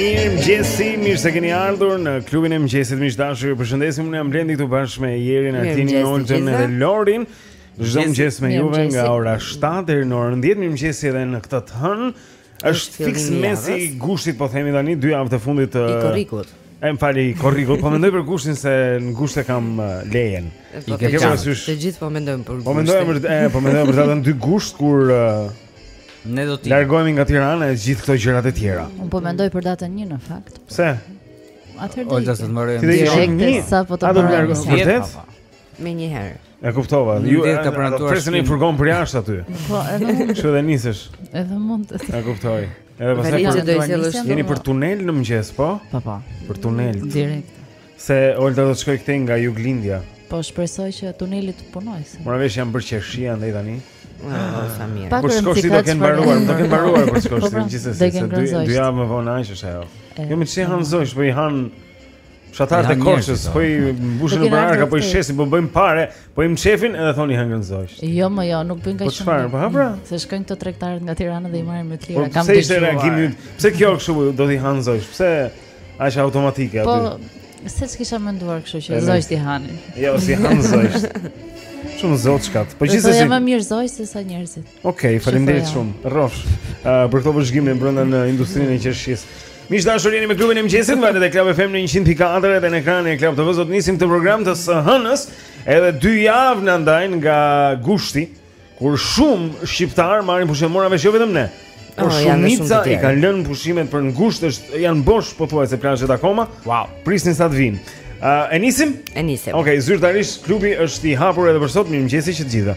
Mirëmëngjesi, mirë se keni ardhur në klubin e mëngjesit miq të dashur, ju përshëndesim, unë jam Blendi këtu bashkë me Jerin, Artinin, Oltën dhe Lorin Çdo mëngjes me juve nga ora 7 deri në orën 10, mirëmëngjesi edhe në këtë të hënë është fiks mesi i gushtit, po themi tani, dy javët e fundit I korrikut E më fal, i korrikut, po mendoj për gushtin se në gusht e kam lejen I ke parasysh Të gjithë po mendojmë për gushtin Po mendojmë për datën dy gusht, kur Ne do të largohemi nga Tirana e gjithë këto gjërat e tjera. Unë po mendoj për datën 1 në fakt. Pse? Atëherë do. Olta të marrë. Ti je një sa po të bëj. Vërtet? Menjëherë. E kuptova. Ju e ka pranuar. Presin një furgon për jashtë aty. Po, edhe mund. Kështu dhe nisesh. Edhe mund. E kuptoj. Edhe pastaj po do të sjellësh. Jeni për tunel në mëngjes, po? Po, po. Për tunel. Direkt. Se Olta do të shkojë këtej nga Juglindja. Po shpresoj që tuneli të punojë. Mora vesh janë bërë qershitë andaj tani. Pak po shkosh ti do të kenë mbaruar, do të kenë mbaruar po shkosh ti gjithsesi se dy dy javë më vonë ai është ajo. Jo mo ç'i hanë zogjtë, po i hanë fshatarët të koshës, po i mbushin në baraka, po i shesin, po bëjmë pare, po i mshefin edhe thoni hëngrën zogjtë. Jo, më jo, nuk bëjnë kaq shumë. Po çfarë? Po hapra. Mm, se shkojnë këta tregtarët nga Tirana dhe i marrin me lira. Po kam dëgjuar. Pse ishte reagimi yt? Pse kjo kështu do t'i hanë zogjtë? Pse A është automatike aty? Po, se s'kisha menduar kështu që zogjtë t'i hanin. Jo, s'i hanë zogjtë. Shumë zot çkat. Po gjithsesi. Është më mirë zogjtë se sa njerëzit. Okej, okay, faleminderit shumë. Rrofsh. Uh, për këtë vëzhgim brenda në industrinë e qershisë. Miq të dashur jeni me klubin e mëngjesit, valët e Club FM në 104 edhe në ekranin e Club TV. Sot nisim këtë program të së hënës, edhe dy javë na ndajnë nga gushti. Kur shumë shqiptarë marrin pushimet mora vesh jo vetëm ne. Por oh, shumica i kanë lënë pushimet për në gusht, janë bosh pothuajse plazhet akoma. Wow, prisnin sa të vijnë. Uh, e nisim? E nisim. Okej, okay, zyrtarisht klubi është i hapur edhe për sot. Mirëmëngjes që të gjithëve.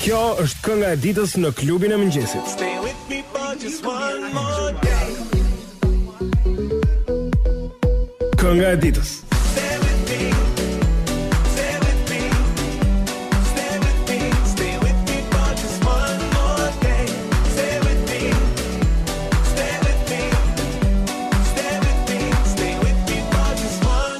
Kjo është kënga e ditës në klubin e mëngjesit. Stay with me for just one more day. Kënga e ditës.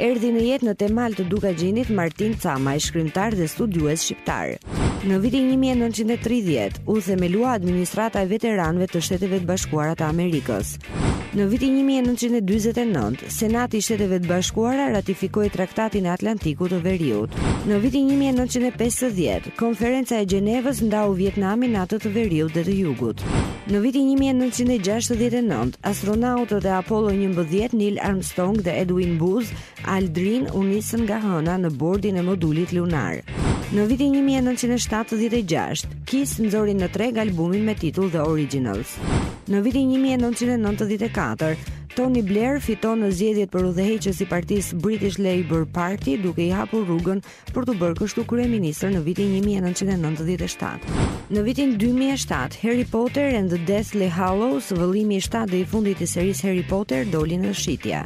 Erdhi në jetë në Temal të Dukagjinit Martin Camaj, shkrimtar dhe studiues shqiptar. Në vitin 1930 u themelua administrata e veteranëve të Shteteve të Bashkuara të Amerikës. Në vitin 1949, Senati i Shteteve të Bashkuara ratifikoi Traktatin e Atlantikut të Veriut. Në vitin 1950, Konferenca e Gjenevës ndau Vietnamin në atë të veriut dhe të jugut. Në vitin 1969, astronautët e Apollo 11, Neil Armstrong dhe Edwin Buzz Aldrin u nisën nga Hëna në bordin e modulit lunar. Në vitin 1976, Kiss nxori në treg albumin me titull The Originals. Në vitin 1994, Tony Blair fiton në zgjedhjet për udhëheqës i partisë British Labour Party duke i hapur rrugën për t'u bërë kështu kryeministër në vitin 1997. Në vitin 2007, Harry Potter and the Deathly Hallows, vëllimi i shtatë dhe i fundit i serisë Harry Potter doli në shitje.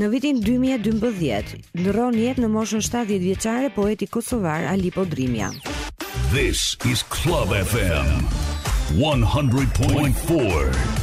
Në vitin 2012, ndërron jetë në moshën 70 vjeçare poeti kosovar Ali Podrimja. This is Club FM 100.4.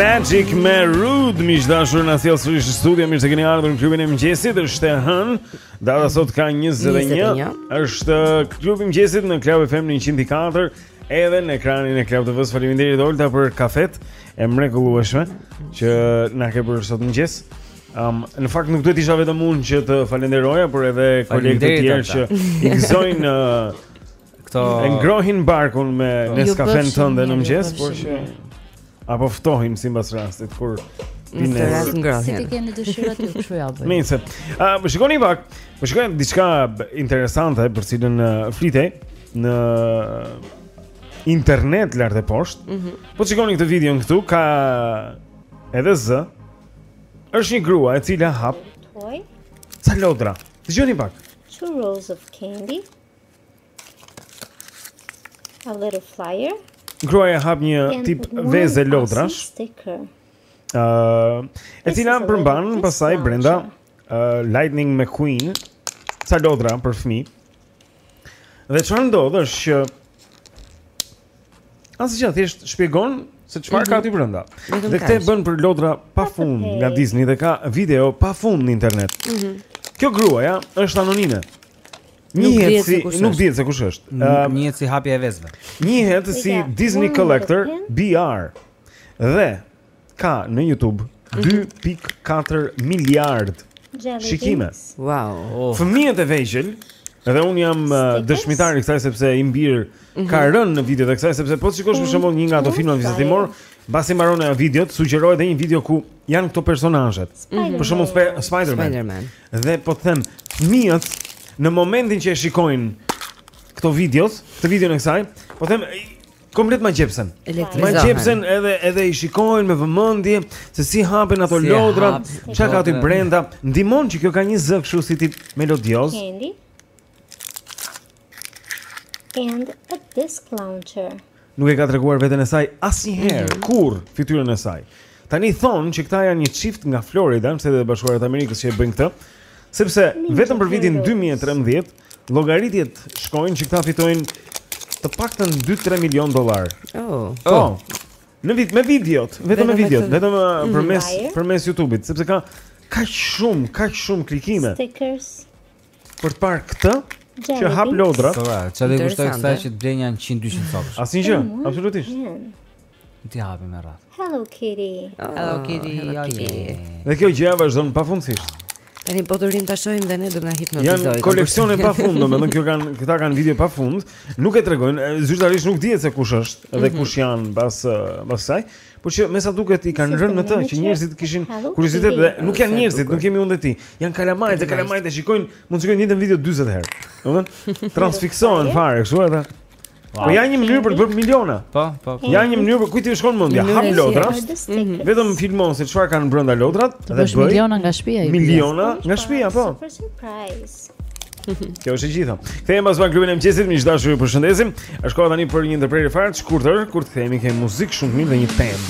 Magic me Rude miq të dashur na sjell sërish në studio Mirë se keni ardhur në klubin e mëngjesit është e hënë Data sot ka 21 është klubi i mëngjesit në Club FM 100.4 Edhe në ekranin e Club TV-së Faleminderit dhe Olta për kafetë e mrekullueshme Që na ke për sot në mëngjes um, Në fakt nuk duhet të isha vetëm unë që të falenderoja Por edhe kolegë të tjerë që i gëzojnë uh, Këto e ngrohin barkun me po. Nescafen tënde në mëngjes, por që apo ftohim sipas rastit kur Në rast ngrohen. Si të kenë dëshirë ata kshu ia bëjnë. Nice. Ë, po shikoni pak. Po shikoja diçka interesante për të cilën flitej në internet lart e poshtë. Mm -hmm. Po shikoni këtë video këtu ka edhe zë. Është një grua e cila hap. Oj. Ca lodra. Dëgjoni pak. Two rolls of candy. A little flyer. Gruaja hap një tip veze lodrash. Ëh, uh, e cila përmban pastaj brenda uh, Lightning McQueen, ca lodra për fëmijë. Dhe çfarë ndodh është që Asgjë, thjesht shpjegon se çfarë mm -hmm. ka aty brenda. Dhe këtë bën për lodra pa fund nga Disney dhe ka video pa fund në internet. Mm -hmm. Kjo gruaja është anonime. Njihet si nuk dihet se kush është. Ehm, njihet si hapja e vezëve. Njihet si Disney Collector BR. Dhe ka në YouTube 2.4 mhm. miliard shikime. Wow. Oh. Fëmijët e vegjël Edhe unë jam uh, dëshmitar i kësaj sepse im bir mhm. ka rënë në videot e kësaj sepse po të shikosh për mhm. shembull një nga ato filma vizatimorë, mbasi mbaron ajo video, sugjerohet edhe një video ku janë këto personazhet. Për shembull Spider-Man. Dhe po të them, fëmijët në momentin që e shikojnë këto videos, këtë videon e kësaj, po them Komplet magjepsen. Magjepsen edhe edhe i shikojnë me vëmendje se si hapen ato si lodra, ça ka aty brenda. Ndihmon që kjo ka një zë kështu si tip melodioz. Candy. And a disc launcher. Nuk e ka treguar veten e saj asnjëherë, mm -hmm. kurrë, fytyrën e saj. Tani thonë që këta janë një çift nga Florida, në Shtetet e Bashkuara të Amerikës që e bëjnë këtë, sepse vetëm për vitin 2013 Llogaritjet shkojnë që këta fitojnë të paktën 2-3 milion dollar. Oh. Po. Oh. Në vit me videot, vetëm me videot, vetëm uh, mhm. përmes përmes YouTube-it, sepse ka kaq shumë, kaq shumë klikime. Stickers. Për të parë këtë që hap lodra. Po, çfarë do të kushtojë kësaj që të blejnë janë 100-200 copë? Asnjë gjë, absolutisht. Ti hapi me radhë. Hello Kitty. Hello Kitty. Hello Kitty. Dhe kjo gjëja vazhdon pafundësisht. Tani po të rrimë ta shohim dhe ne do na hipnotizojë. Janë koleksione pa fund, domethënë kjo kanë këta kanë video pa fund, nuk e tregojnë, zyrtarisht nuk dihet se kush është dhe mhm. kush janë pas pas saj, por që me sa duket i kanë rënë në të që njerëzit kishin kuriozitet dhe nuk janë njerëzit, nuk jemi unë ti. Janë kalamajtë, dhe kalamajtë e shikojnë, mund të shikojnë një video 40 herë. Domethënë transfiksohen fare kështu edhe. Po ja një mënyrë për të bërë miliona. Po, po. po. Ja një mënyrë për kujt i shkon mendja. Hap lodra. Mhm. Vetëm filmon se çfarë kanë brenda lodrat dhe bën miliona nga shtëpia. Miliona nga shtëpia, po. Super surprise. Kjo është e gjitha. Kthehemi pas pak në klubin e mëngjesit, miq të dashur, ju përshëndesim. Është koha tani për një ndërprerje fare të shkurtër, kur të kthehemi kemi muzikë shumë të mirë dhe një temë.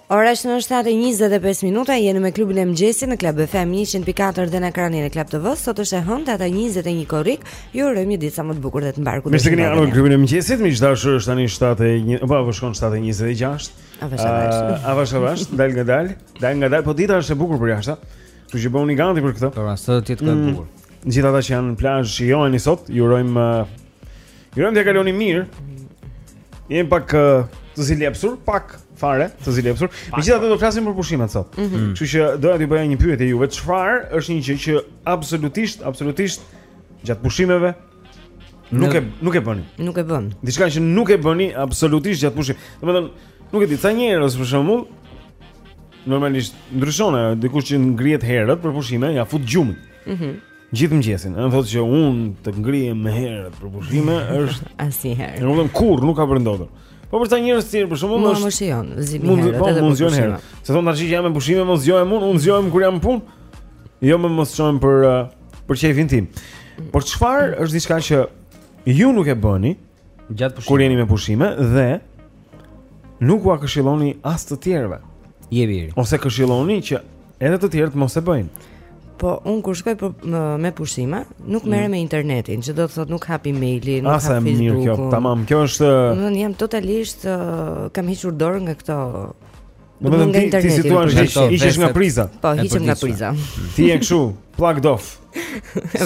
Ora është në 7:25 minuta, jeni me klubin e mëngjesit në Club FM 104 dhe në ekranin e Club TV. Sot është e hënë, data 21 korrik. Ju urojmë një ditë sa më të bukur dhe të mbarë. Mirë se keni ardhur në klubin e mëngjesit. Miq të dashur, është tani 7:01, po apo shkon 7:26. Avash avash. Avash avash, dalëngadalë, dalëngadalë, po dita është e bukur përjashta. Kështu që bëhuni gati për këtë. Po, sot dita ka e mm. bukur. Gjithë ata që janë në plazh, shijojeni sot, ju urojmë Ju urojmë të kaloni mirë. Jemi pak të zilepsur, pak fare të zilepsur. Megjithatë do flasim për pushimet sot mm -hmm. Kështu që doja t'ju bëja një pyetje juve. Çfarë është një gjë që absolutisht, absolutisht Gjatë pushimeve Nuk e nuk e bëni. Nuk e bën. Diçka që nuk e bëni absolutisht gjatë pushimit. Domethënë, nuk e di ca njerëz për shembull normalisht ndryshon ajo, dikush që ngrihet herët për pushime, ia fut gjumit. Mhm. Mm Gjithë mëngjesin, ëh thotë që unë të ngrihem më herët për pushime është asnjëherë. Nuk vjen kurrë, nuk ka për të ndodhur. Po për ca njerëz të tjerë për shembull është. Mund të shijon, zgjidhni. Mund të po, mund të shijon. Se thonë tashi që jam me pushime, mos zgjohem unë, unë zgjohem kur jam në punë. Jo më mos zgjohem për për qejfin tim. Por çfarë është diçka që ju nuk e bëni? Gjatë pushimeve. Kur jeni me pushime dhe nuk ua këshilloni as të tjerëve. Je veri. Ose këshilloni që edhe të tjerët mos e bëjnë. Po un kur shkoj për, po, me pushime, nuk mm. merrem me internetin, që do të thotë nuk hap emailin, nuk Asa hap Facebookun. Mirë kjo, tamam, kjo është. Domethënë jam totalisht uh, kam hequr dorë nga këto Domethënë ti si thua ti hiqesh nga priza. Po, hiqem nga priza. Ti je kshu, plug off.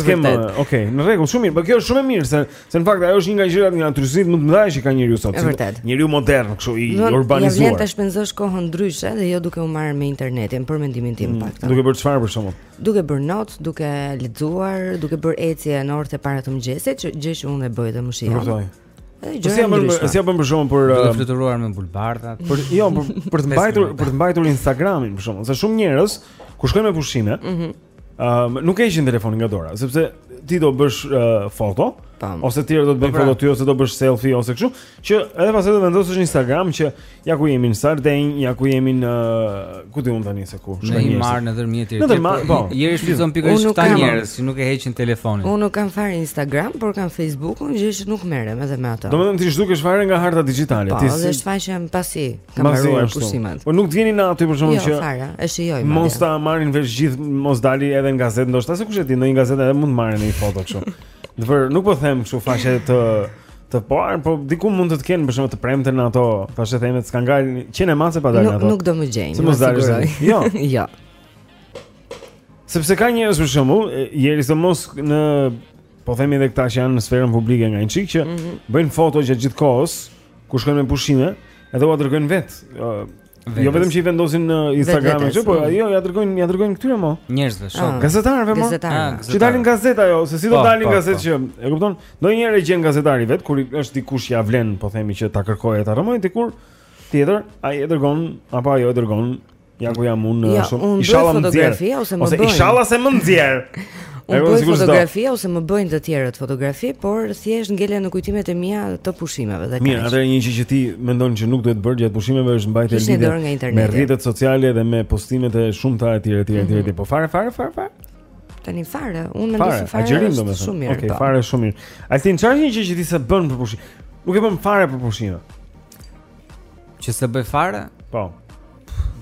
Skem, okay, në rregull, shumë mirë. Po kjo është shumë e mirë se se në fakt ajo është një nga gjërat nga trysnitë më të mëdha që ka njeriu sot. Njeriu modern kshu i urbanizuar. Ia vlen ta shpenzosh kohën ndryshe dhe jo duke u marrë me internetin për mendimin tim mm, pak. Duke bërë çfarë për shembull? Duke bërë not, duke lexuar, duke bërë ecje në orët e para të mëngjesit, gjë që unë e bëj dhe më shijon. Gjëra si apo si apo për shembull për të fluturuar me pulëbardhat. Për jo, për për të mbajtur për të mbajtur Instagramin për shembull, se shumë njerëz kur shkojnë me pushime, ëh, mm -hmm. nuk e heqin telefonin nga dora, sepse ti do bësh uh, foto Tam. ose të tjerë do të bëjnë po pra. foto ty ose do bësh selfie ose kështu, që edhe pastaj t'i vendosësh në Instagram që Ja ku jemi në Sardenj, ja ku jemi në ku di unë tani se ku. Ne i marr në dërmjet e tij. Po, jeri shfrytëzon pikërisht këta njerëz që nuk e heqin telefonin. Unë nuk kam fare Instagram, por kam Facebook-un, gjë që nuk merrem edhe me atë. Domethënë ti zhdukesh fare nga harta digjitale, po, ti. Po, dhe shfaqem pasi kam mbaruar pushimet. Po nuk të vjen inat ty për shembull jo, që Jo, fare, e shijoj më. Mos ta marrin vesh të gjithë, mos dalë edhe në gazetë, ndoshta se kush e di, ndonjë gazetë edhe mund të marrin një foto kështu. Do për nuk po them kështu faqe të të parë, po diku mund të të kenë për shembull të premte në ato faqe të themi skandal që ne mos na dalë ato. Nuk do më gjejnë. Nuk do më gjejnë. Jo. Jo. Sepse ka njerëz për shembull, jeri të mos në po themi edhe këta që janë në sferën publike nga një çik që mm -hmm. bëjnë foto gjatë gjithë kohës kur shkojnë me pushime, edhe ua dërgojnë vetë. Vetës. Jo vetëm që i vendosin në Instagram apo, po jo, ia dërgojnë, ia dërgojnë këtyre mo. Njerëzve, shok. Ah. Gazetarëve mo. Ah, që të dalin gazetë ajo, se si do po, dalin po, gazetë po. që, e kupton? Ndonjëherë e gjen gazetari vetë kur është dikush ia vlen, po themi që ta kërkojë ta rrëmojë, dikush tjetër, ai e dërgon apo ajo e dërgon Ja ku jam unë ja, shumë. Inshallah më nxjerr. Ose inshallah se më nxjerr. Unë bëj fotografi ose më bëjnë të tjerët fotografi, por thjesht ngelen në kujtimet e mia të pushimeve dhe kaq. Mirë, atëherë një gjë që ti mendon që nuk duhet bërë gjatë pushimeve është mbajtja e lidhjes me rrjetet sociale dhe me postimet e shumta etj etj etj. Mhm. Po fare fare fare fare. Tani fare, unë mendoj se fare. Fare, agjerim Shumë mirë. Okej, po. fare shumë mirë. Altin, çfarë një gjë që ti s'e bën për pushim? Nuk e bën fare për pushime. Që s'e bëj fare? Po.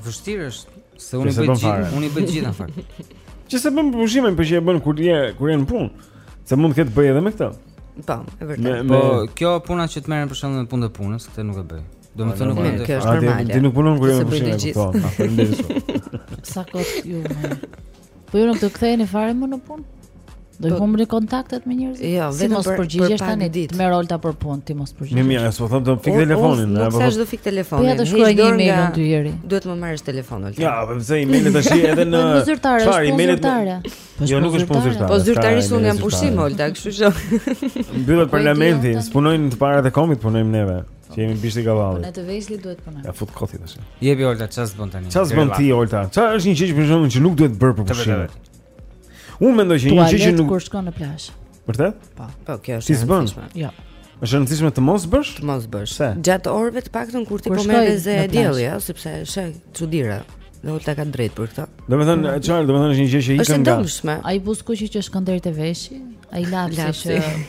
Vështirë është. Se unë i bëj gjithë, unë i bëj gjithë në fakt. Që s'e bën për pushime, po që e bën kur je kur je në punë. Se mund të ketë bëj edhe me këtë. Po, e vërtetë. Po, kjo puna që të merrem për shembull me punë të punës, këtë nuk e bëj. Domethënë nuk mund të kesh normale. Ti nuk punon kur je në pushim. Po, faleminderit. Sa kot ju më. Po ju nuk do të ktheheni fare më në punë? Do të humbni kontaktet me njerëzit? Jo, si mos përgjigjesh tani ti. Merr Olta për punë ti mos përgjigjesh. Mirë, mirë, s'po them të fik telefonin, apo. Nuk thash do fik telefonin. Po ja të shkruaj një email ndonjëherë. Duhet të më marrësh në telefon. Ja, po pse email tash edhe në po, zyrtare, çfarë email zyrtare? Po jo, nuk është punë zyrtare. Po zyrtarisht unë jam pushim, Olta, kështu që. Mbyllet parlamenti, s'punojnë të parët e kombit, punojmë neve. Që jemi bishti i kavallit. Po ne të vegjlit duhet punojmë. Ja fut kot ti tash. Jepi Olta ça s'bën tani. Ça s'bën ti Olta? Ça është një gjë që për shembull që nuk duhet bërë për pushim. Unë mendoj që një gjë që nuk kur shkon në plazh. Vërtet? Po. Po, kjo është. Ti s'bën. Jo. Është e rëndësishme të mos bësh? Të mos bësh. Se? Gjatë orëve të paktën kur ti po merr rreze dielli, ëh, sepse është çudira. Dhe Olta ka të drejtë për këtë. Domethënë, çfarë, domethënë është një gjë që ikën nga. Është e dëmshme. Ai buzkuqi që shkon deri te veshi, ai lapsi që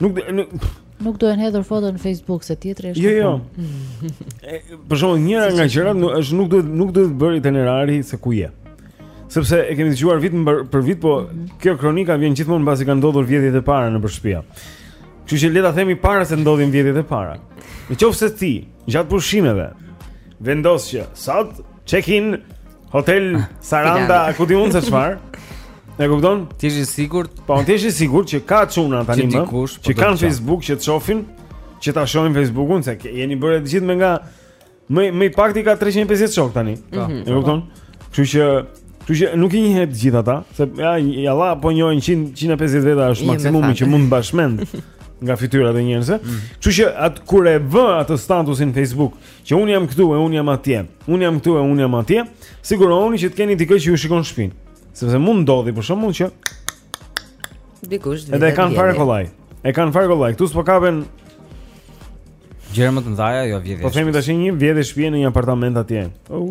Nuk de, nuk nuk duhen hedhur foto në Facebook se tjetri është. Jo, jo. Për shembull, njëra nga gjërat është nuk duhet nuk duhet bërë itinerari se ku je. Sepse e kemi dëgjuar vit për vit, po mm -hmm. kjo kronika vjen gjithmonë mbasi kanë ndodhur vjedhjet e para nëpër shtëpi. Kështu që le ta themi para se ndodhin vjedhjet e para. Në qoftë se ti gjatë pushimeve vendos që sot check-in Hotel Saranda, ku ti mund të çfar? E kupton? Ti je i sigurt? Po, ti je i sigurt që ka çuna tani më? Po që kanë Facebook që të shohin, që ta shohin Facebookun se jeni bërë të gjithë me nga më më i pakti ka 350 shokë tani. Po. Mhm. E kupton? Kështu që Kështu që nuk i njeh të gjithë ata, se ja jalla po njohin 100 150 veta është maksimumi që mund të mbash mend nga fytyrat e njerëzve. Mhm. Kështu që atë kur e vë atë statusin Facebook, Që un jam këtu e un jam atje. Un jam këtu e un jam atje. Sigurohuni që të keni dikë që ju shikon shpinë. Sepse mund ndodhi për shembull që dikush vetë. Edhe e kanë fare kollaj. E kanë fare kollaj. Ktu s'po kapen gjëra më të mëdha, jo vjedhje. Po themi tash një vjedhje shtëpi në një apartament atje. Oh.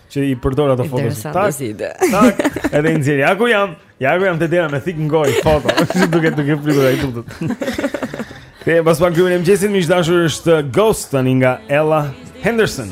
që i përdor ato foto. Tak, tak, edhe i nxjerr. Ja ku jam. Ja ku jam te dera me thikë në gojë foto. Si duket duke fryrë ai tutet. Pas pak klubi i mëngjesit, miq të dashur është Ghost tani nga Ella Henderson.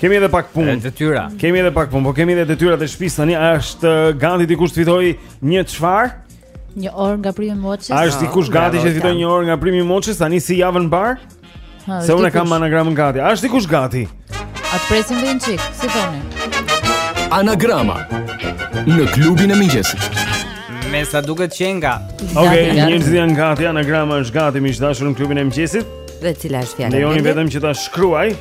Kemi edhe pak punë. Detyra. Kemi edhe pak punë, po kemi edhe detyrat e shtëpisë tani. A është uh, gati dikush të fitojë një çfarë? Një orë nga primi Moçi. A është dikush gati që të fitojë një orë nga primi Moçi tani si javën e mbarë? Se unë kam anagramën gati. A është dikush gati? A të presim dhe një çikë, si thoni? Anagrama Në klubin e mëngjesit Me sa duket qenka Ok, njerëzit janë gati, anagrama është gati Miq të dashur në klubin e mëngjesit Dhe cila është fjala Lejoni vetëm që ta shkruaj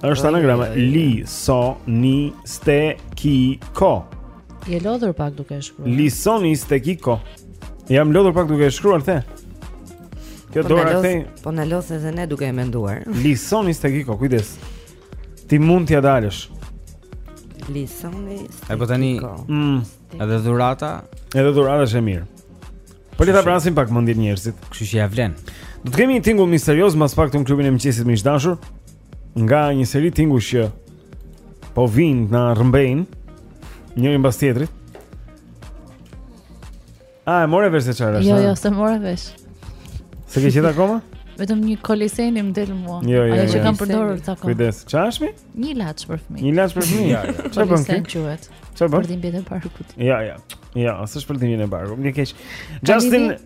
Është anagrama li so ni ste ki ko. Je lodhur pak duke e shkruar. Li so ni ste ki ko. Jam lodhur pak duke e shkruar the. Kjo po dora kthej. Po na lodh edhe ne duke e menduar. Li so ni ste ki ko, kujdes. Ti mund t'ja dalësh. Li so ni. Ai po tani. Mm. Edhe dhurata, edhe dhurata është e mirë. Po le ta vrasim pak mendin njerëzit, kështu që ja vlen. Do të kemi një tingull misterioz mbas pak në klubin e mëngjesit miq të dashur. nga një seri tingujsh që po vijnë na rrëmbejnë njëri mbas tjetrit. A e more vesh se çfarë është? Jo, jo, s'e more vesh. S'e ke gjetur akoma? Vetëm një kolisen më del mua. Jo, jo, Ajo që jo. kam përdorur akoma. Kujdes, ç'është mi? Një ilaç për fëmijë. Një ilaç për fëmijë. Ja, ja. Çfarë bën Kolisen kë? quhet. Çfarë bën? Për dhimbjet e barkut. Ja, ja. Ja, s'është për dhimbjen e barkut. Një keq. Justin,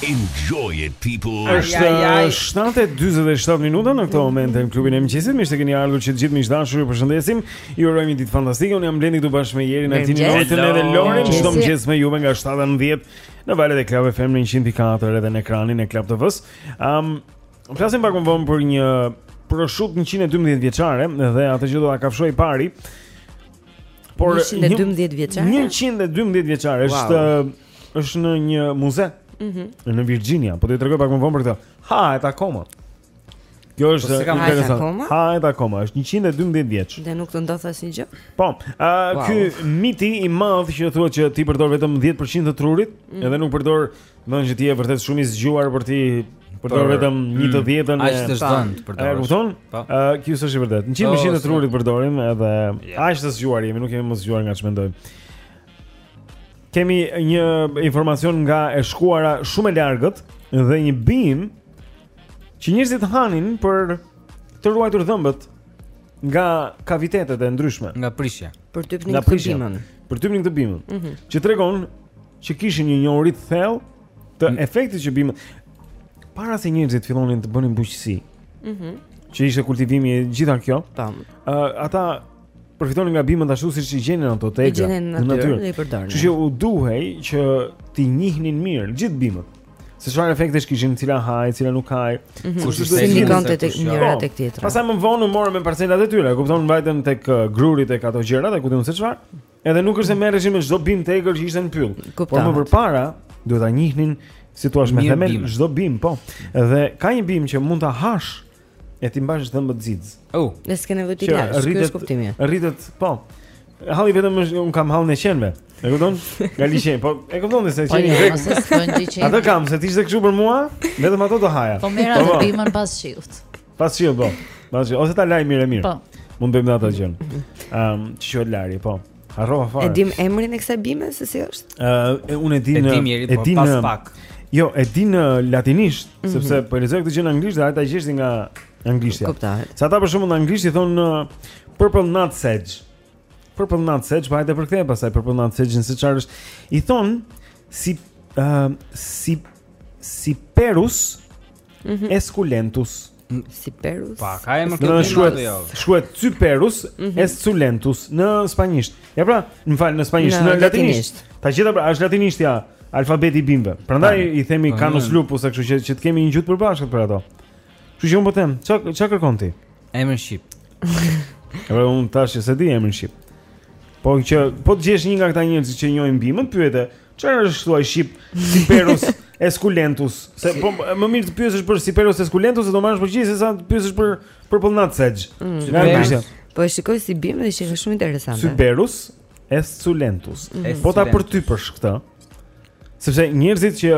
Enjoy it people. Është 7:47 minuta në këtë moment në klubin e mëngjesit. Mirë se keni ardhur që të gjithë miq të dashur, ju përshëndesim. Ju urojmë një ditë fantastike. Unë jam Blendi këtu bashkë me Jerin, Altin, Oltën dhe Lorin. Çdo mëngjes me juve nga 7 në 10 në valët e Club FM 104 edhe në ekranin e Club TV-s. Um, flasim pak më vonë për një proshutë 112 vjeçare dhe atë që do ta kafshojë i pari. Po 112 vjeçare. 112 vjeçare është Është në një muze. Mhm. Mm në Virginia, po do t'ju tregoj pak më vonë për këtë. Hahet akoma. Kjo është po, interesante. Hahet akoma, është 112 vjeç. Dhe nuk të ndodh asnjë gjë. Po, ë uh, wow. ky miti i madh që thuhet që ti përdor vetëm 10% të trurit, mm -hmm. edhe nuk përdor, domethënë që ti je vërtet shumë i zgjuar por ti përdor vetëm 1 mm, të 10-ën. Ai është zgjuar të përdorë. E kupton? Po. Ë, uh, kjo s'është e vërtetë. 100% të trurit përdorim edhe yeah. aq të zgjuar jemi, nuk jemi më të zgjuar nga ç'mendojmë. Kemi një informacion nga e shkuara shumë e largët dhe një bimë që njerëzit hanin për të ruajtur dhëmbët nga kavitetet e ndryshme, nga prishja. Përtypnin këtë bimën. Përtypnin këtë bimën. Mm -hmm. Që tregon që kishin një njohuri të thellë të mm. efektit të bimëve para se njerëzit fillonin të bënin bujqësi. Mhm. Mm që ishte kultivimi e gjitha kjo. Tamam. Ë uh, ata përfitonin nga bimët ashtu siç i gjenin ato të egra. Në natyrë dhe i përdorin. Kështu që u duhej që t'i njihnin mirë gjithë bimët. Se çfarë efekte kishin, cila hahej, cila nuk hahej, mm -hmm. kush ishte një kont tek njëra po, tek tjetra. Pastaj më vonë u morën me parcelat e tyre, kupton, vajtën tek uh, gruri tek ato gjëra, e kupton se çfarë. Edhe nuk është se merreshin me çdo bimë të egër që ishte në pyll. Por më përpara duhet ta njihnin si thua me themel çdo bimë, po. Dhe ka një bimë që mund ta hash e t'i mbash dhëmbët xixë. Oh, ne s'ke nevojë t'i lash, kjo është kuptimi. Rritet, po. Halli vetëm është unë kam hallin e qenve. E kupton? Nga liçi, po e kupton se po, qeni jo, rrek. Atë kam, se të ishte kështu për mua, vetëm atë do haja. Po merr atë po, po. bimën pas shiut. Pas shiu po. Pas shiu ose ta laj mirë mirë. Po. Mund bëjmë ato gjën. Ehm, um, çiqohet lari, po. Harrova fare. E dim emrin e kësaj bime se si është? Ë, uh, unë e di në e di po, në pak. Jo, e di në latinisht, mm -hmm. sepse po lexoj këtë gjë në anglisht dhe ata gjejnë nga anglishtja. Kuptohet. Sa ata për shembull në anglisht i thon uh, purple nut sedge. Purple nut sedge, po hajde për këtë pastaj purple nut sedge në çfarë është. I thon si ë uh, si Cyperus mm -hmm. Esculentus. Cyperus. Pa, ka emër këtu. Në shkruhet, jo. shkruhet Cyperus mm -hmm. Esculentus në spanjisht. Ja pra, më fal në spanjisht, në, në latinisht. Të gjitha pra, është latinisht ja, alfabeti i bimëve. Prandaj pa, i themi pa, Canis lupus, kështu që që të kemi një gjuhë të përbashkët për ato. Kështu që un po them, ça ça kërkon ti? Emër shqip. Ja pra, un tash s'e di emër shqip. Po që po të gjesh një nga këta njerëz që njohin bimën, pyete, Çfarë është thua shqip Cyperus esculentus? Se po më mirë të pyesësh për Cyperus esculentus se do marrësh përgjigje se sa të pyesësh për për purple nut sedge. Mm, Nga Anglishtja. Po e shikoj si bimë dhe ishte shumë interesante. Cyperus esculentus. Mm -hmm. Po ta përtypësh këtë. Sepse njerëzit që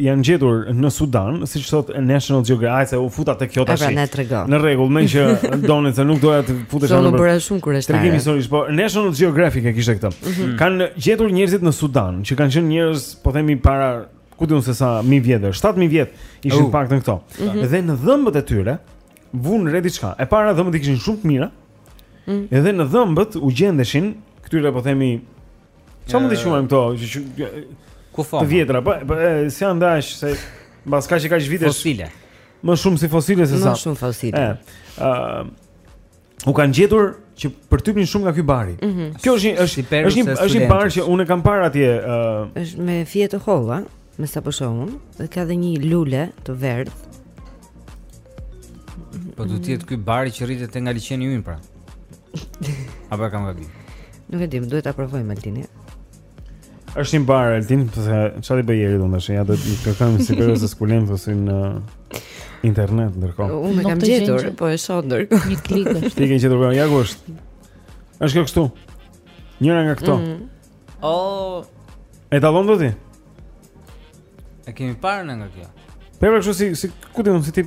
janë gjetur në Sudan, siç thot National Geographic, se u futa te kjo tash. Pra, në rregull, më që donin se nuk doja të futesh në. U bëra shumë kurioz. Tregimi historik, po National Geographic e kishte këtë. Mm -hmm. Kan gjetur njerëzit në Sudan, që kanë qenë njerëz, po themi para ku di un se sa mijë vjetë, 7000 vjet ishin të paktën këto. Uh mhm. -huh. Dhe në dhëmbët e tyre vunë re diçka. E para dhëmbët i kishin shumë të mira. Uh mhm. -huh. Edhe në dhëmbët u gjendeshin këtyre po themi çfarë mund të quajmë këto, që ku fam. Të vjetra, po, po si janë tash se mbas kaq e kaq vitesh. Fosile. Më shumë si fosile se sa. Më shumë fosile. Ëh. Uh, u kanë gjetur që përtypnin shumë nga ky bari. Mm -hmm. Kjo është një është një është një është një bar që unë e kam parë atje ë uh... është me fije të holla, me sa po shoh unë, dhe ka dhe një lule të verdhë. Po do të jetë ky bari që rritet te nga liqeni ynë pra. Apo kam gabim. Nuk e di, duhet ta provojmë Altin. Është një bar Altin, pse çfarë bëj ieri donë tash? Ja do të kërkojmë një Cyperus esculentus në internet ndërkohë. Unë kam gjetur, po e shoh ndërkohë. Një klik është. Ti ke gjetur ja ku është? Është kjo këtu. Njëra nga këto. Mm. Oh. E dallon dot ti? E kemi parë në nga kjo. Peva kështu si si ku ti mund si ti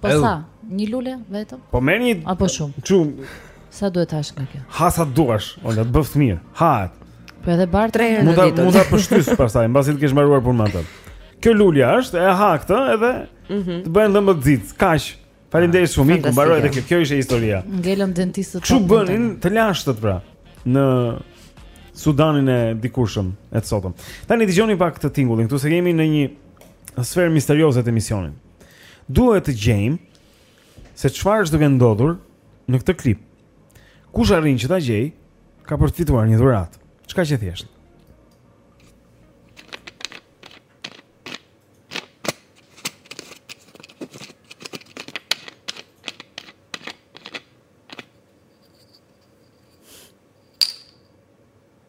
Po Edh. sa? Një lule vetëm? Po merr një apo shumë? Shumë. Sa duhet të hash nga kjo? Ha sa duash, ola të bëftë mirë. Ha. Po edhe bar tre herë në ditë. Mund ta pështysh pastaj, mbasi të kesh mbaruar punën atë. Kjo lulja është e ha këtë edhe mm -hmm. të bëjnë dhëmbët xixë. Kaq. Faleminderit ah, shumë, iku mbaroi edhe kjo. Kjo ishte historia. Ngelën dentistët. Ç'u bënin të lashtët pra në Sudanin e dikurshëm e të sotëm. Tani dëgjoni pak këtë tingullin, këtu se kemi në një sferë misterioze të emisionit. Duhet të gjejmë se çfarë është duke ndodhur në këtë klip. Kush arrin që ta gjejë, ka për të fituar një dhuratë. Çka që thjesht.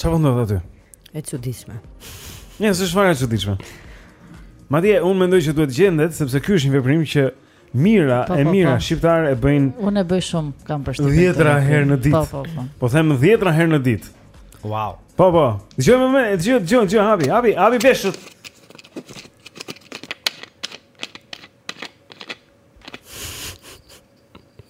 Çfarë po ndodh aty? E çuditshme. Jo, s'është fare e çuditshme. Madje unë mendoj që duhet të gjendet sepse ky është një veprim që mijëra po, e po, mijëra po. shqiptarë e bëjnë. Unë e bëj shumë, kam përshtypjen. Dhjetëra herë në ditë. Po, po, po. Po them dhjetëra herë në ditë. Wow. Po, po. Dëgjomë mua, dëgjo, dëgjo, dëgjo, hapi, hapi, hapi veshët.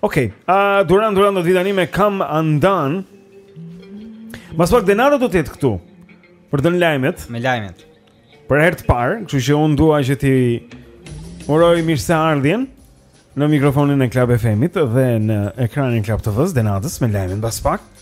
Okej, okay, uh, Duran Duran do të vijë tani me Come Undone Mbas pak Denada do të jetë këtu Për të dhënë lajmet Me lajmet Për herë të parë, kështu që unë dua që t'i Uroj mirëseardhjen Në mikrofonin e Club FM-it Dhe në ekranin e Club TV-së Denadës me lajmet Mbas pak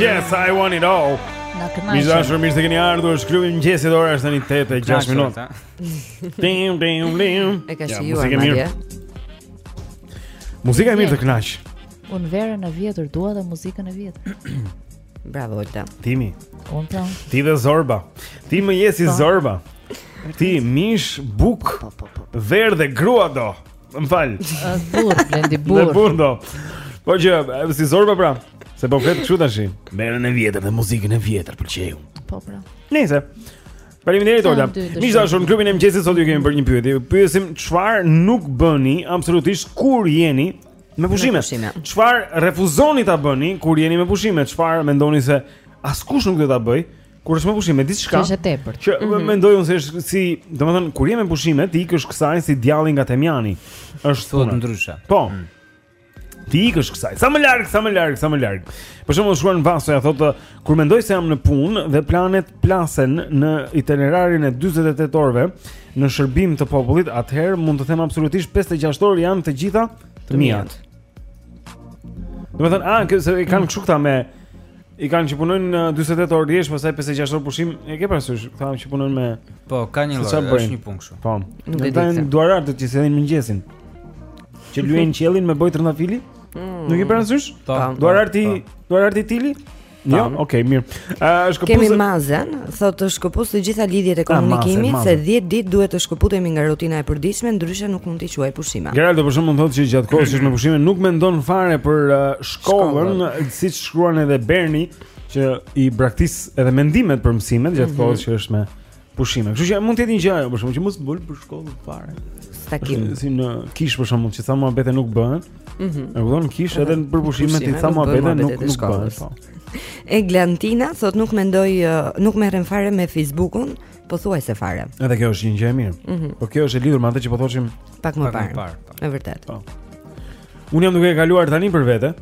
Yes, I want it all. Miq të dashur, mirë se keni ardhur, është klubi i mëngjesit, ora është tani 8 e 6 minuta. Tim, tim, tim. E ka si juar, madje. Muzika e mirë të kënaq. Unë verën e vjetër dua, dhe muzikën e vjetër. Bravo Olta. Timi. Olta. Ti dhe Zorba. Ti më je si po. Zorba. Ti mish buk po, po, verë dhe grua do. Më fal. Burrë, Blendi burrë. Dhe burrë do. Po je si Zorba pra. Se po flet kështu tash. Verën e vjetër dhe muzikën e vjetër pëlqen. Po pra. Nice. Faleminderit Olta. Miq të dashur në klubin e mëngjesit sot ju kemi bërë një pyetje. Pyesim çfarë nuk bëni absolutisht kur jeni Me pushime. Çfarë refuzoni ta bëni kur jeni me pushime? Çfarë mendoni se askush nuk do ta bëjë kur është me pushime? Diçka. Është e tepërt. Që mm -hmm. mendoj unë se është si, domethënë kur jemi me pushime t'i ikësh kësaj si djalli nga temjani. Është thënë ndryshe. Po. Mm. T'i ikësh kësaj. Sa më larg, sa më larg, sa më larg. Për shembull shkruan Vasoja thotë Kur mendoj se jam në punë dhe planet plasen në itinerarin e 48 orëve në shërbim të popullit, atëherë mund të them absolutisht 56 orë janë të gjitha të mia. Domethënë, ah, se i kanë kështu këta me i kanë që punojnë 48 orë rresht, pastaj 56 orë pushim, e ke parasysh, këta që punojnë me Po, ka një lloj, është një punë kështu. Po. Nuk e di. Duarat do të qesin mëngjesin. Që luajnë qiellin me bojë trëndafili? Mm. Nuk e parasysh? Po. Duar arti, duar arti tili? Jo, ja, okay, mirë. Ë uh, shkëputse. Kemi mazen, thotë shkëpus të gjitha lidhjet e komunikimit se 10 ditë duhet të shkëputemi nga rutina e përditshme, ndryshe nuk mund t'i quaj pushime. Geraldo për shembull thotë që gjatë kohës që është me pushime nuk mendon fare për uh, shkollën, siç shkruan edhe Berni që i braktis edhe mendimet për mësimet gjatë mm -hmm. kohës që është me pushime. Kështu që mund të jetë një gjë ajo për shkak që mos bul për shkollë fare. Takim. Si në kishë për shkak që ca muhabete nuk bëhen. Mhm. E kupton kishë edhe për pushime ti ca muhabete nuk nuk bëhen. Po. Eglantina thotë nuk mendoj nuk merrem fare me Facebookun, pothuajse fare. Edhe kjo është një gjë e mirë. Mm -hmm. Po kjo është e lidhur me atë që po thoshim pak më parë. Po. Është vërtet. Po. Unë jam duke e kaluar tani për vete.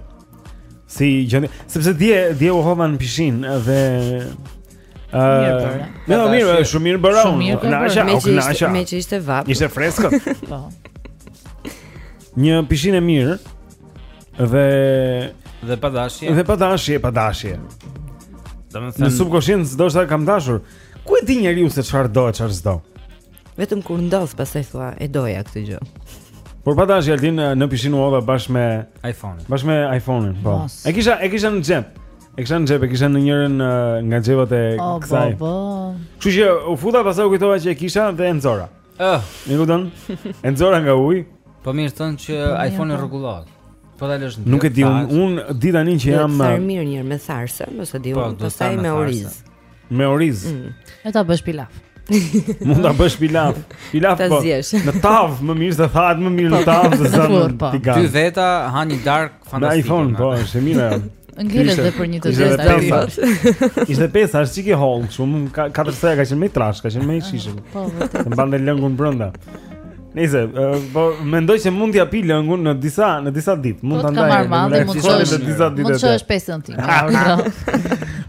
Si gjendje, sepse dje dje u hodha në pishinë dhe Ëh, më mirë, është shumë mirë bëra unë. U kënaqa, u kënaqa. Meqë ishte vapë. Ishte freskët. Po. Një pishinë e mirë dhe dhe pa dashje. Dhe pa dashje, pa dashje. Domethënë, në subkonscient do të kam dashur. Ku e di njeriu se çfarë do e çfarë s'do? Vetëm kur ndodh pastaj thua, e doja këtë gjë. Por pa dashje altin në pishinë u hodha bashkë me iPhone. Bashkë me iPhone-in, po. E kisha e kisha në xhep. E kisha në xhep, e kisha në njërin nga xhepat e kësaj. Po, po. Kështu që u futa pastaj u kujtova që e kisha dhe e nxora. Ëh, oh. më kupton? E nxora nga uji. Po mirë thonë që po iPhone-i po. rregullohet. Po ta lësh. Nuk e di un, un di tani që jam Sa mirë një herë me tharëse, mos e di po, un, pastaj me oriz. Me oriz. Mm. E ta bësh pilaf. Mund ta bësh pilaf. Pilaf po. Në tavë më mirë se thahet më mirë në po. tavë sesa në po. tigan. Dy veta hanë një darkë fantastike. Një iPhone po, është e mirë. Ngelet dhe për një të gjithë të gjithë Ishte pesa, është çikë i hollë Shumë, katër S-ja ka qenë më i trashë, ka qenë më i shijshëm Po, vërtet. Mban dhe lëngun brenda Nejse, po mendoj se mund t'ia pi lëngun në disa në disa ditë, mund po, ta ndaj. Po mund të marrë, mund të shkojë në disa ditë. Mund të shkojë pesën ti.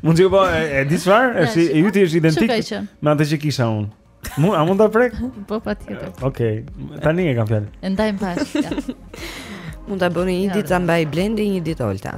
Mund të po e di çfarë? Është i yti është identik me atë që kisha unë. Mund, a mund ta prek? Po patjetër. Okej. Tani e kam fjalë. E ndajmë pas. Mund ta bëni një ditë ta mbajë Blendi, një ditë Olta.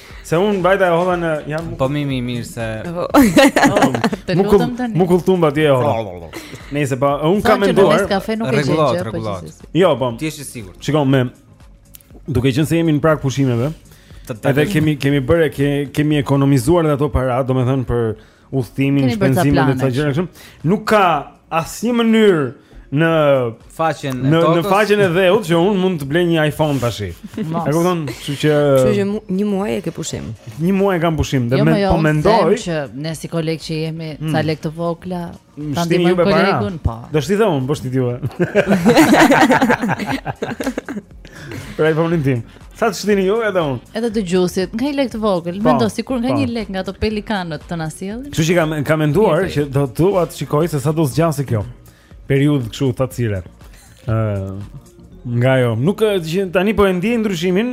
Se un vajta e hodha në jam Po mi mi mirë se. Po. Të lutem tani. Mu kulltumba ti e hodha. Nejse pa po, un kam menduar. Rregullohet, po, rregullohet. Jo, po. Ti je i sigurt. Shiko, me duke qenë se jemi në prag pushimeve. Edhe kemi kemi bërë kemi ekonomizuar ato para, domethënë për udhëtimin, shpenzimet e këto gjëra kështu. Nuk ka asnjë mënyrë në faqen e tokës. Në faqen e dheut që un mund të blej një iPhone tash. E kupton, kështu që Kështu që një muaj e ke pushim. Një muaj kam pushim, dhe jo, më jo, po mendoj që ne si kolegë që jemi, hmm. ca lekë të vogla, hmm, ta ndihmojmë kolegun, po. Do shti dhon, po shti ti. Për iPhone-in tim. Sa të shtini ju edhe unë Edhe dëgjuesit, nga një lek të vogël po, Mendo, sikur nga po. një lek nga ato pelikanët të na sjellin Kështu që kam, kam menduar që do të duha të shikoj se sa do zgjasi kjo Periudhë kështu të atësire uh, Nga ajo Nuk e që tani po e ndiej ndryshimin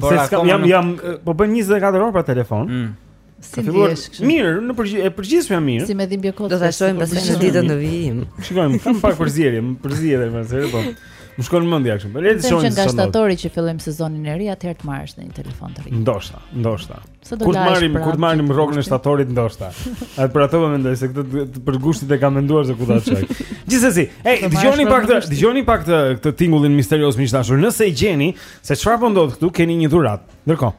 Por, se jam, jam, po bën 24 orë pa telefon mm. Si ndihesh kështu? Mirë, në përgjithë e përgjithësisht jam mirë. Si me dhimbje koke. Do ta shojmë pastaj në ditën në vijim. Shikojmë, kam pak përzierje, më përzihet edhe pas herë, po. Më shkon mendja kështu. Po le të shohim. Nga shtatori që fillojmë sezonin e ri, atëherë të marrësh ndonjë telefon të ri. Ndoshta, ndoshta. Kur të marrim, pra, kur të marrim rrogën e shtatorit ndoshta. Ai për atë po mendoj se këtë për gushtit e kam menduar se ku ta çoj. Gjithsesi, ej, dëgjoni pak këtë, dëgjoni pak këtë këtë tingullin misterioz miq të dashur. Nëse e gjeni se çfarë po ndodh këtu, keni një dhuratë. Ndërkohë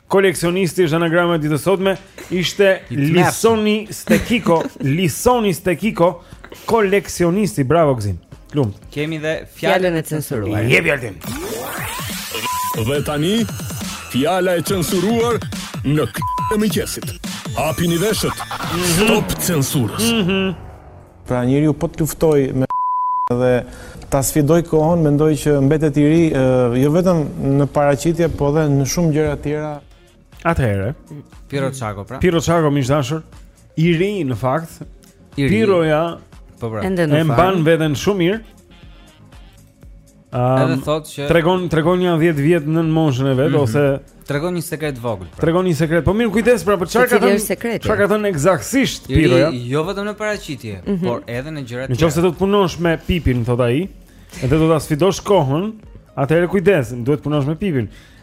Koleksionisti është anagrama e ditës së sotme ishte Lisoni Stekiko, Lisoni Stekiko, koleksionisti, bravo Gzim. Të lumtë. Kemi dhe fjalën e censuruar. Jepi Altin. Dhe tani fjala e censuruar në klubin e mëngjesit. Hapini veshët. Stop censurës. Mm -hmm. Pra njeriu po të luftojë edhe ta sfidojë kohën, mendoj që mbetet i ri, jo vetëm në paraqitje, po dhe në shumë gjëra tjera. Atëherë, Pirro Çako pra. Pirro Çako miq të dashur, i ri në fakt. Pirroja po pra. E mban veten shumë mirë. Um, Edhe thotë që tregon tregon një 10 vjet nën moshën e vet mm -hmm. ose tregon një sekret vogël. Pra. Tregon një sekret. Po mirë, kujdes pra, po çfarë ka thënë? Çfarë ka thënë ekzaktësisht Pirro? Jo, jo vetëm në paraqitje, mm -hmm. por edhe në gjëra tjera. Nëse do të punosh me Pipin, thot ai, edhe do ta sfidosh kohën, atëherë kujdes, duhet të punosh me Pipin.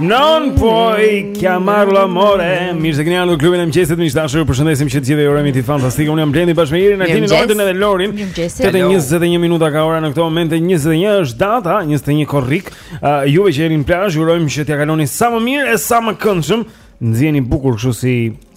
Non puoi chiamarlo amore. Mirë se keni ardhur në klubin e mëngjesit, miq të dashur. Ju përshëndesim që të gjithë urojmë ditë fantastike. Unë jam Blendi bashkë me Irin, Altin, Lorden dhe Lorin. 8 e 21 minuta ka ora në këtë moment, 21 është data, 21 korrik. Uh, juve që jeni në plazh, urojmë që t'ia kaloni sa më mirë e sa më këndshëm. Nxihuni bukur kështu si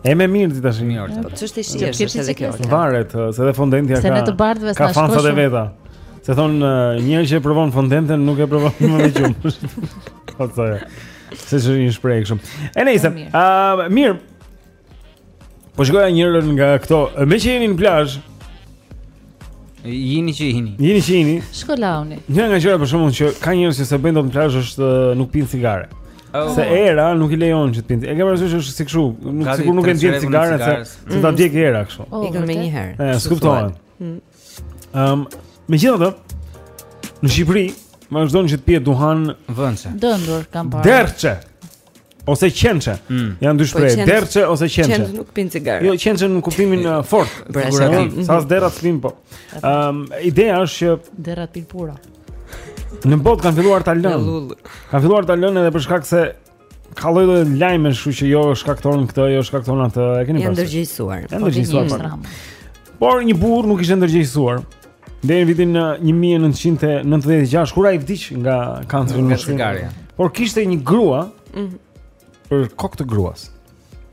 E me mirë dita shumë mirë. Po çështje shijesh është edhe kjo. Varet, eh, se dhe fondentja ka. Se në të bardhëve s'ka shkosh. Ka fansat e veta. Se thon eh, njeri që e provon fondenten nuk e provon më me qumësht. Po thoja. Se është një shprehje kështu. E nejse, ë ah, mirë. Po shikoja njërën nga këto, eh, meqë jeni në plazh. Jini që jini. Jini që jini. Shkolauni. Një nga gjërat për shembull që ka njerëz që s'e bëjnë në plazh është nuk pinë cigare. Oh. Se era nuk i lejon që të pinë. E ke parasysh është si kështu, nuk sikur nuk e ndjen cigaren se ta mm. djeg era kështu. Oh, Ikën menjëherë. Ëh, s'kuptohen. Mm. Ëm, megjithatë, në Shqipëri vazhdon që të pihet duhan vënçe. Dëndur kam parë. Derrçe. Ose qençe. Mm. Janë dy po, shprehje, derrçe ose qençe. Qençe nuk pinë cigare. Jo, qençe në kuptimin uh, fort. Pra, sa derrat pinë po. Ëm, ideja është që derrat pinë pura. Në botë kanë filluar ta lënë. Kanë filluar ta lënë edhe për shkak se ka lloj-lloj lajmesh, kështu që jo shkakton këtë, jo shkakton atë, e keni parë. Janë ndërgjegjësuar. Janë po, ndërgjegjësuar. Por një burrë nuk ishte ndërgjegjësuar. Deri në vitin 1996 uh, kur ai vdiq nga kanceri në mushkëri. Por kishte një grua mhm. për kokë të gruas.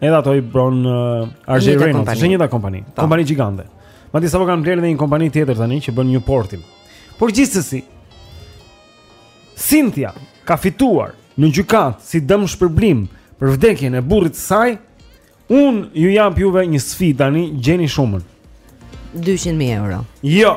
Edhe ato i bën uh, RJ Reynolds, është kompani, po. kompani gjigante. Madje sapo kanë blerë edhe një kompani tjetër tani që bën Newport-in. Por gjithsesi Cynthia ka fituar në gjykatë si dëmshpërblim për vdekjen e burrit të saj. Unë ju jap juve një sfidë tani, gjeni shumën. 200.000 euro. Jo,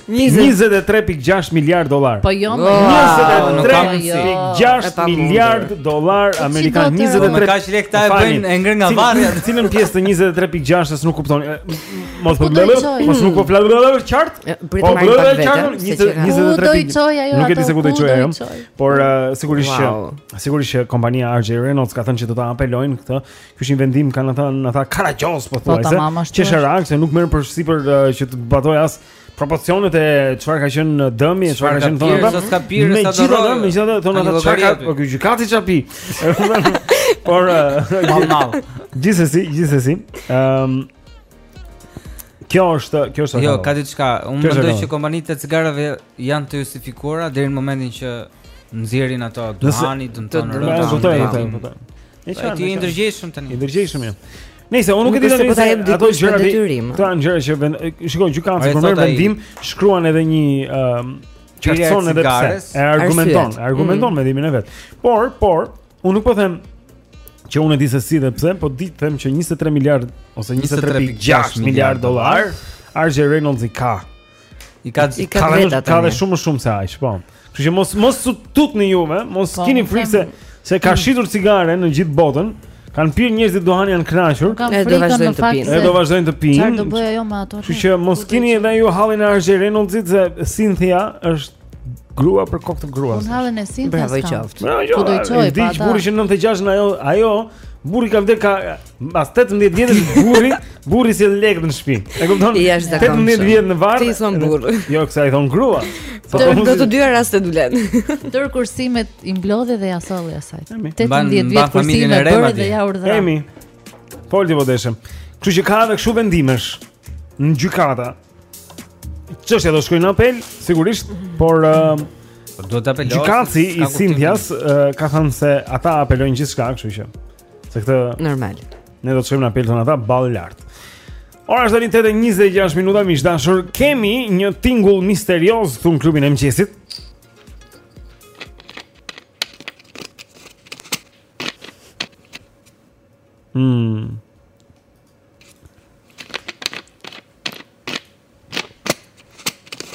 23.6 miliard dollar. Po jo, mo jo. 23.6 miliard dollar po amerikan. 23. Me kaq lekë ta e bën e ngre nga varri. Cilën pjesë të 23.6-s nuk kupton. Mos po bëj. Mos nuk po flas dot qartë. Po bëj dot qartë. 23. Nuk e di se ku do t'i çojë ajo. Por sigurisht që sigurisht që kompania RJ Reynolds ka thënë se do ta apelojnë këtë. Ky është një vendim kanë thënë ata karagjoz po, pothuajse. Qesharak se nuk merr për sipër që të zbatojë as proporcionet e çfarë ka qenë dëmi, çfarë ka qenë thonë prapë. Sa pirë, sa do. Megjithatë, megjithatë thonë ata çfarë ka, po ky gjykatësi ça pi. Por normal. Gjithsesi, gjithsesi. Ehm Kjo është, kjo është. Jo, ka diçka. Unë mendoj që kompanitë e cigareve janë të justifikuara deri në momentin që nxjerrin ato duhani, dëmton, dëmton. Ne çfarë? Ti je i ndërgjegjshëm tani. I ndërgjegjshëm jam. Nëse unë nuk e di tani se po ato gjëra të detyrim. Këto janë gjëra që vend shikoj gjykatësi kur merr vendim, shkruan edhe një ëm sqaron edhe pse. E argumenton, argumenton mm. vendimin e vet. Por, por, unë nuk po them që unë e di se si dhe pse, po di të them që 23 miliard ose 23.6 miliard dollar RJ Reynolds i ka I ka i ka vetë Ka dhe shumë më shumë se aq, po. Kështu që mos mos tutni juve, mos po, kini frikë se ka shitur cigare në gjithë botën. Kanë pirë njerëzit duhan janë kënaqur. Dhe do vazhdojnë të pinë. Dhe do vazhdojnë të pinë. Çfarë do bëjë ajo me ato? Kështu që mos kini edhe ju hallin e RJ Reynolds-it se Cynthia është grua për kokë të gruas. Unë hallin e Sintias. Bravo i qoftë. Po jo, do i çoj pa. Dish burri që 96 ajo, ajo burri ka vdek ka pas 18 vjetësh burri, burri si lekët në shtëpi. E kupton? 18 vjet në varr. Ti thon burr. Jo, kësaj thon grua. Po do po, të dyja rastet dulen. Tër kursimet i mblodhi dhe ia solli asaj. 18 vjet kursimin e bërë dhe ja urdhëro. Emi. Pol ti vodeshëm. Kështu që ka edhe kështu vendimesh në gjykata. Çështja do të shkojë në apel, sigurisht, por uh, do të apelojë. Gjykatësi i Sintias uh, ka thënë se ata apelojnë gjithçka, kështu që se këtë normal. Ne do të shkojmë në apel thonë ata ballëlart. Ora është tani 8:26 minuta, miq të dashur, kemi një tingull misterioz këtu në klubin e mëngjesit. Hmm.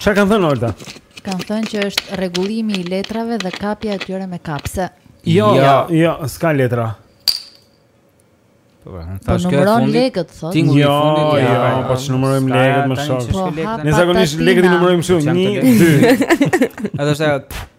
Çfarë kanë thënë Olta? Kanë thënë që është rregullimi i letrave dhe kapja e tyre me kapse. Jo, jo, jo s'ka letra. Po, po tash te fundi. Lekët, thot. Tingulli jo, i fundit. Jo, jo, po ç'numërojmë lekët më shumë. Po, ne zakonisht lekët i numërojmë shumë 1 2. Atë është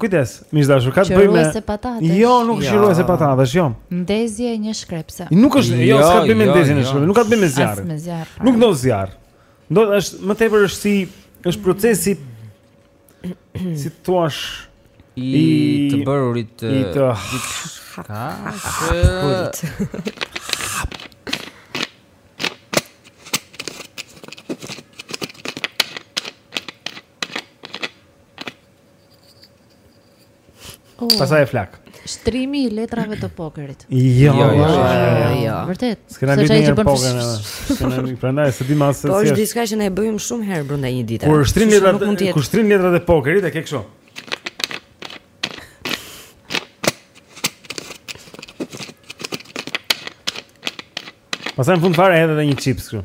Kujdes, miq të dashur, ka të bëjë me se patate. Jo, nuk është qëruese patatesh, jo. Ndezje një shkrepse. Nuk është, jo, jo s'ka të bëjë me jo, ndezjen e jo. shkrepses, nuk ka të bëjë me zjarrin. Nuk do zjarr. Do është më tepër është si është procesi si thua i të bërurit i diçka Oh. Pasaj e flak. Shtrimi i letrave të pokerit. Jo, jo, jo. jo, jo. Vërtet. S'kena lidhje me pokerin edhe. S'kena lidhje, prandaj s'e di më se. Po është diçka që ne e bëjmë shumë herë brenda një dite. Kur shtrin letrat, kur shtrin letrat e pokerit e ke kështu. Pasaj në fund fare edhe dhe një chips kështu.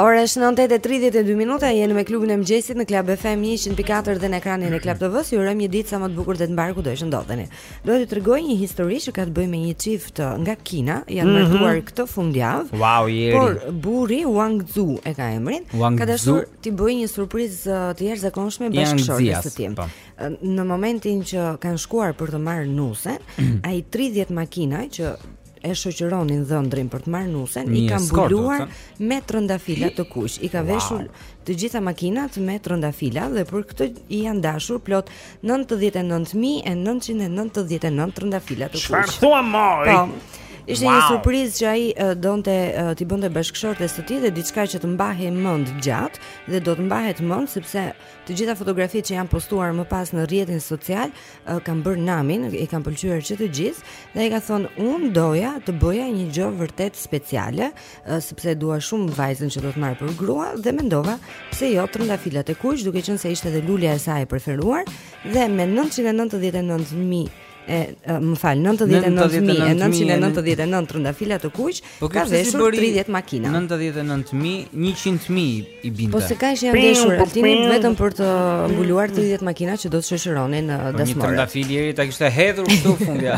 Ora është 9:32 minuta, jemi me klubin e mëngjesit në Club FM 104 dhe në ekranin e Club TV-së. Ju urojmë një ditë sa më të bukur dhe të mbarë kudo të ndodheni. Do t'ju tregoj një histori që ka të bëjë me një çift uh, nga Kina, janë mhm. martuar mm -hmm. këtë fundjavë. Wow, jeri. Por burri Wang Zhu e ka emrin, Wang ka dashur t'i bëjë një surprizë uh, të jashtëzakonshme bashkëshortes së tij. Po. Uh, në momentin që kanë shkuar për të marrë nusen, ai 30 makina që e shoqëronin dhëndrin për të marrë nusen, i ka mbuluar me trëndafila të kuq. I ka veshur të gjitha makinat me trëndafila dhe për këtë i janë dashur plot Nëntëdhjetë e nëntë mijë e nëntëqind e nëntëdhjetë e nëntë trëndafila të kuq. Çfarë thua moj? Po. Ishte wow. një surprizë që ai uh, donte uh, t'i bënte bashkëshortes së tij dhe diçka që të mbahej mend gjatë dhe do të mbahet mend sepse të gjitha fotografitë që janë postuar më pas në rrjetin social uh, kanë bërë namin, i kanë pëlqyer që të gjithë dhe ai ka thënë unë doja të bëja një gjë vërtet speciale sepse e dua shumë vajzën që do të marr për grua dhe mendova pse jo trëndafilat e kuq, duke qenë se ishte dhe lulja e saj e preferuar dhe me 999000 e më fal 99999 trëndafila të kuq po ka veshur 30 makina 99000 100000 i binte po se kaq janë veshur Altini vetëm për të mbuluar 30 makina që do të shoqëronin dasmorët po një trëndafil Jeri ta kishte hedhur këtu fundja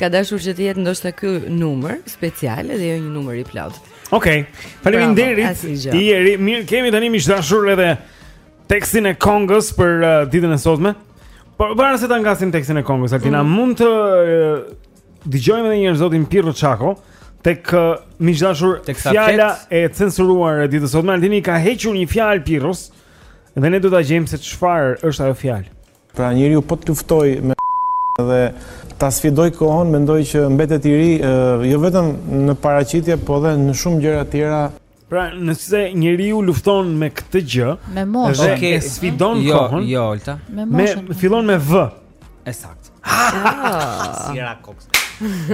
ka dashur që të jetë ndoshta ky numër special dhe jo një numër i plotë. Okej. Faleminderit. Jeri, mirë, kemi tani miq të dashur edhe tekstin e këngës për uh, ditën e sotme. Por para se ta ngasim tekstin e këngës, Altin a mm. mund të uh, dëgjojmë edhe një herë zotin Pirro Çako tek uh, miq të dashur tek fjala e censuruar e ditës së sotme. Altini ka hequr një fjalë Pirros dhe ne do ta gjejmë se çfarë është ajo fjalë. Pra njeriu po të luftojë me dhe ta sfidojë kohën, mendoj që mbetet i ri, jo vetëm në paraqitje, po dhe në shumë gjëra tjera. Pra nëse njeriu lufton me këtë gjë, me moshën, okay. e sfidon jo, kohën. Jo, Olta. Me moshën. Me fillon me V. E saktë. Ah. si era koks.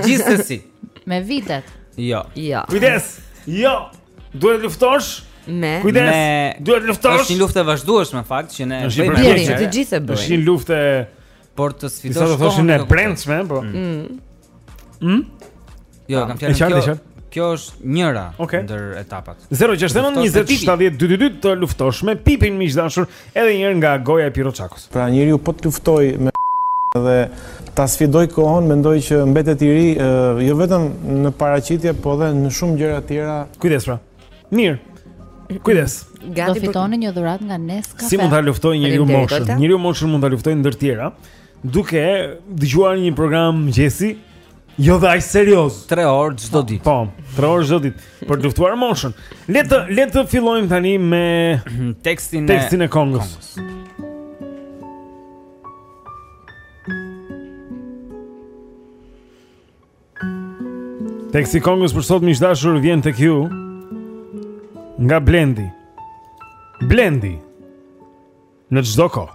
Gjithsesi. Me vitet. Jo. Jo. Kujdes. Jo. Duhet luftosh? Me. Kujdes. Duhet luftosh? Është një luftë e vazhdueshme në fakt që ne bëjmë. Jeri, të gjithë e bëjnë. Është një luftë por të sfidosh. Do të thoshim e brendshme, po. Ëh. Mm. Mm? Jo, kam fjalën kjo. Kjo është njëra okay. ndër etapat. 069 20 70 222 të luftosh me pipin miq të dashur. Edhe njëherë nga goja e Pirro Çakos. Pra njeriu po të luftojë me dhe ta sfidojë kohën, mendoj që mbetet i ri, jo vetëm në paraqitje, po edhe në shumë gjëra të tjera. Kujdes pra. Mirë. Kujdes. Do fitoni një dhuratë nga Nescafe. Si mund ta luftojë njeriu moshën? Njeriu moshën mund ta luftojë ndër tjera, duke dëgjuar një program mëngjesi Jo dhe aq serioz. 3 orë çdo ditë. Po, 3 orë çdo ditë për të luftuar moshën. Le të le të fillojmë tani me tekstin e tekstin e këngës. Këngës. Teksti i këngës për sot miq të dashur vjen tek ju nga Blendi Blendi në çdo kohë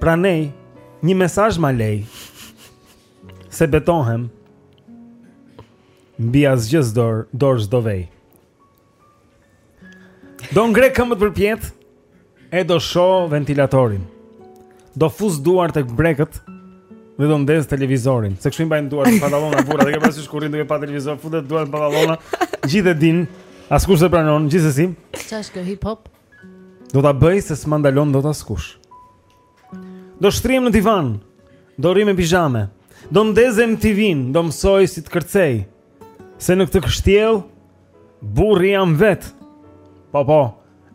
Prandaj, një mesazh ma lej Se betohem Mbi asgjë sot dorë s'do vej Do ngre këmbët përpjetë E do shoh ventilatorin Do fus duart te brekët Dhe do ndez televizorin Se kështu i mbajnë duart te pantallonat burrat dhe ke parë ti burrin duke pa televizor Futet duart te pantallonat Gjithë e dinë Askush s'e pranon Gjithë e si Ça është kjo hip hop? Do ta bëj se s'ma ndalon dot askush. Do shtrihem në divan, do rri me pizhame, do ndez MTV-në, do mësoj si të kërcej. Se në këtë kështjellë burri jam vetë. Po po,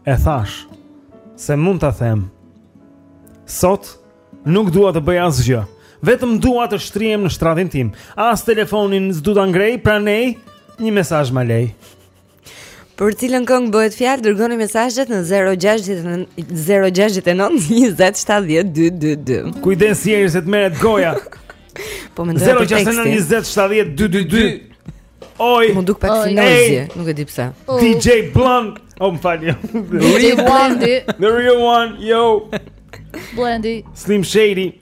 e thashë se mund ta them. Sot nuk dua të bëj asgjë. Vetëm dua të shtrihem në shtratin tim. As telefonin s'du ta ngrej, prandaj një mesazh ma lej. Për cilën këngë bëhet fjalë? Dërgoni mesazhet në 069 20 Kujdes Jeri se të merret goja. Po mendoj për tekstin. 069 Oj, m'u duk pak si njohje, nuk e di pse. Oh. DJ Blunt, oh më falni. DJ Blunt, the real one, yo. Blunt. Slim Shady.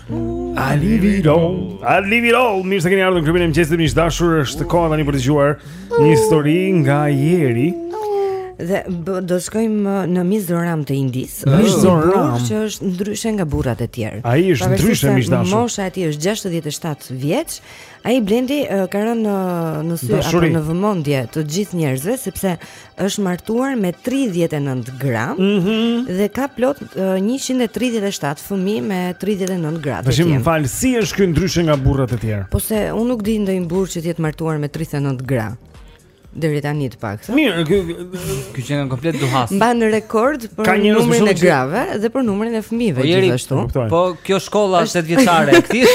I leave it all I leave it all Mirë se keni ardhur në klubin e mëngjesit Miq të dashur është koha tani për të dëgjuar Një histori nga Jeri Dhe do shkojmë uh, në Mizoram të Indisë Mizoram Që është ndryshe nga burrat e tjerë Ai është ndryshe miq të dashur Mosha e tij është 67 vjeç Ai Blendi uh, ka rënë në, uh, në sy Apo në vëmendje të gjithë njerëzve Sepse është martuar me 39 gra mm -hmm. dhe ka plot uh, 137 fëmijë me 39 gra. Tash më fal, si është ky ndryshe nga burrat e tjerë? Po se unë nuk di ndonjë burrë që të jetë martuar me 39 gra. Deri tani të paktën. Mirë, ky ky që janë komplet duhas. Mban rekord për numrin e grave që... dhe për numrin e fëmijëve po, gjithashtu. Po, po kjo shkolla është 7 vjeçare e këtij.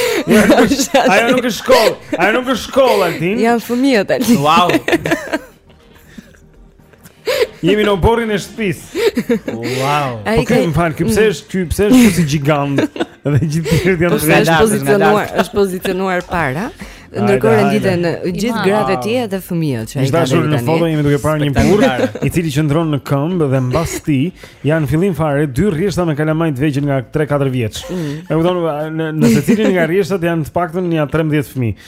Ajo nuk është shkollë, ajo nuk është shkollë Altin. Janë fëmijët Altin. Wow. Jemi në oborrin e shtëpisë. Wow. Po ky më fal, ky pse është ky pse është si gjigant dhe gjithë tjerët janë të zgjatë. Është pozicionuar, është pozicionuar para. Ndërkohë renditen gjithë gratë e tjera dhe fëmijët që janë këtu. Dashur në foto jemi duke parë një burrë i cili qëndron në këmbë dhe mbas tij janë fillim fare dy rreshta me kalamaj të vegjël nga 3-4 vjeç. Mm. E kupton në në secilin nga rreshtat janë të paktën nja 13 fëmijë.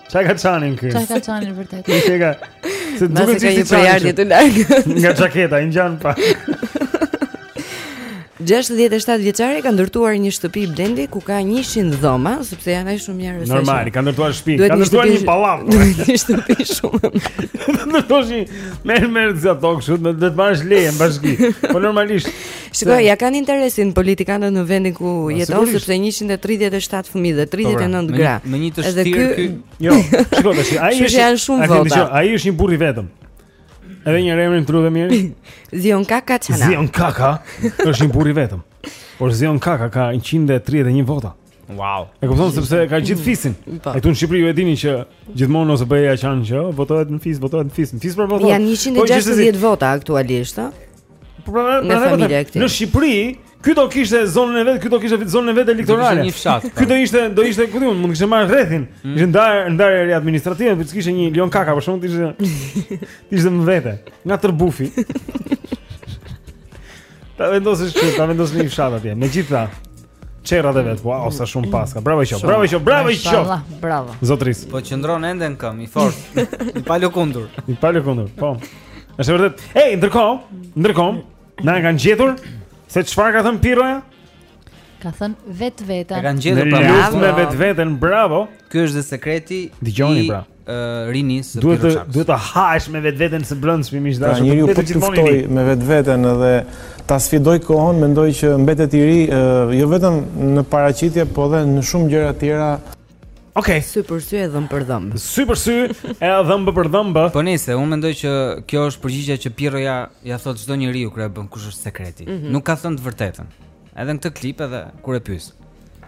Çka ka çanin këtu? Çka ka çanin vërtet? Ti ka. Se duhet të jesh i ardhur të larg. Nga xhaketa i ngjan pa. 67 vjeçari ka ndërtuar një shtëpi Blendi ku ka 100 dhoma, sepse janë aq shumë njerëz. Normal, ka ndërtuar shtëpi, ka ndërtuar një pallat. Një shtëpi shumë. Ndërtosh një me me zotog shumë, do të marrësh leje në bashki. Po normalisht Shiko, ia kanë interesin politikanët në vendin ku jeton sepse 137 fëmijë dhe 39 po, gra. Me një të shtënë ky. Jo, shiko tash, ai është janë shumë vota. Ai është një burrë i vetëm. Edhe një herë emrin të lutem mirë. Zion Kaka Chana. Zion Kaka është një burrë i vetëm. Por Zion Kaka ka 131 vota. Wow. E kupton sepse ka gjithë mm. fisin. Po. Këtu në Shqipëri ju e dini që gjithmonë ose bëjnë ja qajnë që oh, votohet në fis, votohet në fis, në fis për votohet. Janë 160 vota aktualisht, ë. Po pra, pra, pra, pra, në Shqipëri Ky do kishte zonën e vet, ky do kishte vetë zonën e vet elektorale. Po. Ky do ishte, do ishte ku diun, mund të kishte marrë rrethin. Mm. Ishte ndar ndarja administrative, për të kishte një Leon Kaka për shkakun të ishte. Ishte më vete, nga Tërbufi. Ta vendosësh këtu, ta vendosësh në një fshat atje. Megjithatë, çerrat e vet, po wow, sa shumë paska. Bravo i qoftë, bravo i qoftë, bravo i qoftë. Mashallah, bravo. Zotrisë. Po qëndron ende në këmbë, i fortë. I palëkundur. I palëkundur, po. Është e vërtetë. Ej, ndërkohë, ndërkohë, na e kanë gjetur se çfarë ka thënë Pirroja? Ka thënë E vetveten. kanë Në gjetur pra luftë me bravo. vetveten, bravo. Ky është dhe sekreti Dëgjoni i pra. rinisë duhet të duhet të hahesh me vetveten së brendshmi miq pra, të dashur duhet të gjithmonë me vetveten edhe ta sfidojë kohën mendoj që mbetet i ri jo vetëm në paraqitje po edhe në shumë gjëra të tjera Ok. Sy për sy e dhëmb për dhëmb. Sy për sy e dhëmb për dhëmb. Po nëse unë mendoj që kjo është përgjigja që Pirroja ia thotë çdo njeriu kur e pyesin kush është sekreti. Mm -hmm. Nuk ka thënë të vërtetën. Edhe në këtë klip edhe kur e pyes.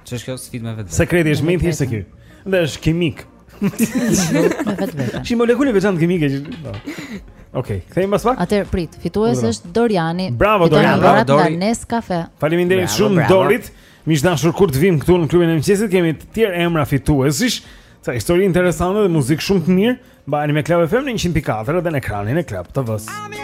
Ç'është kjo sfidë me veten. Sekreti është më i thjeshtë se ky. Dhe është kimik. Është një molekulë e veçantë kimike që... Po. Okej, okay, pas pak? Atër, prit, fitues është Doriani Bravo, Doriani Bravo, Doriani Nescafe Faleminderit shumë Dorit Miq të dashur kur të vijmë këtu në klubin e mëngjesit Kemi të tjerë emra fituesish Ca histori interesante dhe muzikë shumë të mirë Mbani me Club FM në 104 dhe në ekranin e Club TV-së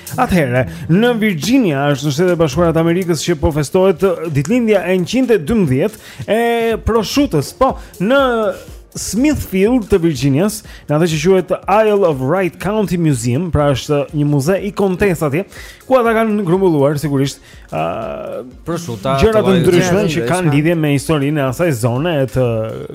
Atëherë, në Virginia është në Shtetet e Bashkuara të Amerikës që po festohet ditëlindja e 112 e proshutës. Po, në Smithfield të Virginias, në atë që quhet Isle of Wight County Museum, pra është një muze i kontesë atje, ku ata kanë grumbulluar sigurisht ë uh, proshuta gjëra të ndryshme që kanë lidhje me historinë e asaj zone e të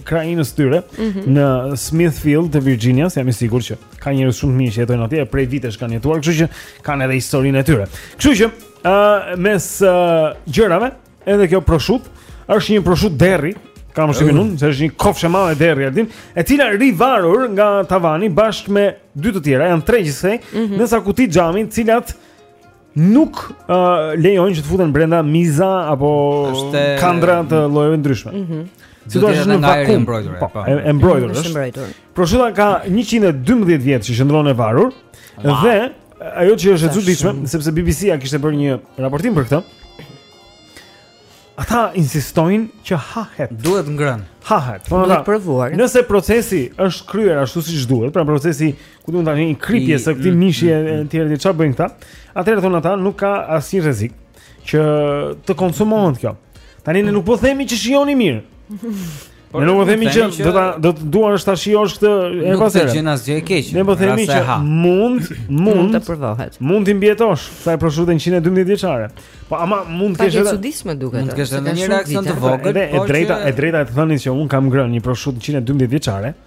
krahinës së tyre mm -hmm. në Smithfield të Virginia, jam i sigurt që ka njerëz shumë të mirë që jetojnë atje, prej vitesh kanë jetuar, kështu që kanë edhe historinë e tyre. Kështu që ë uh, mes uh, gjërave, edhe kjo proshutë është një proshutë derri, kam përshtypjen unë, se është një kofshë e madhe derri Aldin, e cila rri varur nga tavani bashkë me dy të tjera, janë tre gjithsej, mm -hmm. në ca kuti xhami, të cilat nuk uh, lejojnë që të futen brenda miza apo kandrra të llojeve të ndryshme. Ëh. Mm Si do të jesh në vakum mbrojtur. Po, po. e mbrojtur është. Mbrojtur. Proshuta ka 112 vjet që qëndron e varur wow. dhe ajo që është e çuditshme, sepse BBC-a kishte bërë një raportim për këtë. Ata insistojnë që hahet. Duhet ngrënë. Hahet. Po duhet provuar. Nëse procesi është kryer ashtu siç duhet, pra procesi, kupton, i kripjes së këtij mm, mishi mm, e tjerë, çfarë bëjnë këta? Atëherë thonë ata, nuk ka asnjë rrezik që të konsumohet kjo. Tani ne nuk po themi që shijon mirë. Ne nuk themi që do ta do të duash ta shijosh këtë apo s'e. Nuk gjën asgjë të keqe. Ne po themi që mund, mund të provohet. Mund të mbijetosh po e hëngre proshutën 112 vjeçare. Po ama mund të kesh edhe e çuditshme duket. Mund të kesh edhe një reaksion të vogël. Është e drejta, e drejta e të thënit që unë kam ngrënë një proshutë 112 vjeçare.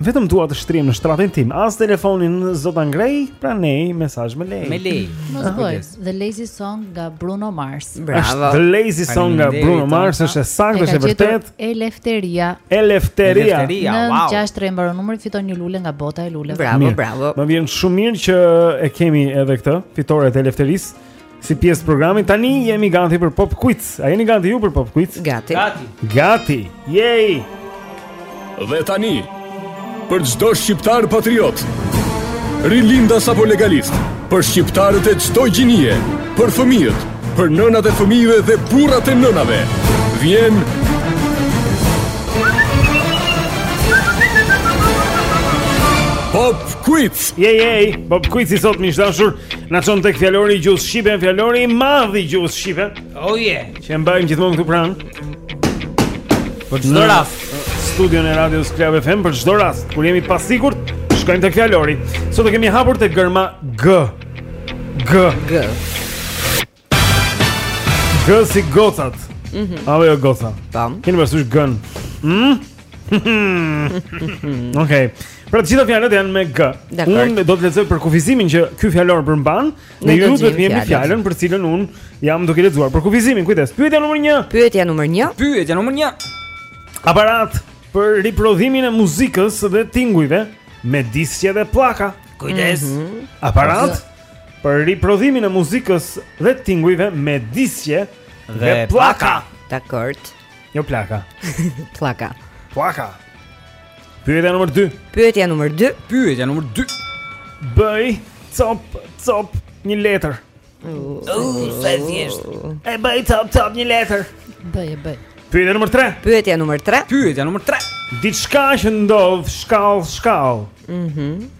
Vetëm dua të shtrihem në shtratin tim, as telefonin s'do ta ngre, pra një mesazh më le. Më le. Mos bëj. The Lazy Song nga Bruno Mars. Bravo. The Lazy Song nga Bruno Mars është e saktë, është e vërtetë. Elefteria. Elefteria. Elefteria. Wow. Në 63 mbaron numri fiton një lule nga bota e luleve. Bravo, mirë. bravo. Më vjen shumë mirë që e kemi edhe këtë, fitoret e Elefterisë. Si pjesë e programit tani jemi gati për Pop Quiz. A jeni gati ju për Pop Quiz? Gati. Gati. Gati. Yay! Dhe tani për çdo shqiptar patriot, rilindas apo legalist, për shqiptarët e çdo gjinie, për fëmijët, për nënat e fëmijëve dhe burrat e nënave. Vjen Pop Quiz. Yay yay! Pop Quiz i sot miq të dashur. Na çon tek fjalori i gjuhës shqipe, fjalori i madh i gjuhës shqipe. Oh yeah. Që e mbajmë gjithmonë këtu pranë. Për çdo rast, në studion e radios Club FM për çdo rast, kur jemi të pasigurt, shkojmë tek fjalori. Sot e kemi hapur te germa G. G. G. Gë si gocat. Mhm. Mm Apo jo goca. Tam. Keni mësuar g-në. Mhm. Okej. Okay. Pra të gjitha fjalët janë me g. Unë do të lexoj përkufizimin që ky fjalor përmban, dhe ju duhet të gjeni fjalën për cilën unë jam duke lexuar përkufizimin, kujdes. Pyetja numër 1. Pyetja numër 1. Pyetja numër 1. Aparat për riprodhimin e muzikës dhe tingujve me disqe dhe pllaka. Kujdes. Mm -hmm. Aparat. Kujdes. Për riprodhimin e muzikës dhe tingujve me disqe dhe, dhe pllaka. Dakord. Jo plaka. pllaka. Pllaka. Pyetja numër 2. Pyetja numër 2. Pyetja numër 2. Bëj copë copë një letër. U, sa thjesht. E bëj copë copë një letër. Bëj, bëj. Pyetja numër 3. Pyetja numër 3. Pyetja numër 3. Diçka që ndodh shkallë shkallë. Mhm. Mm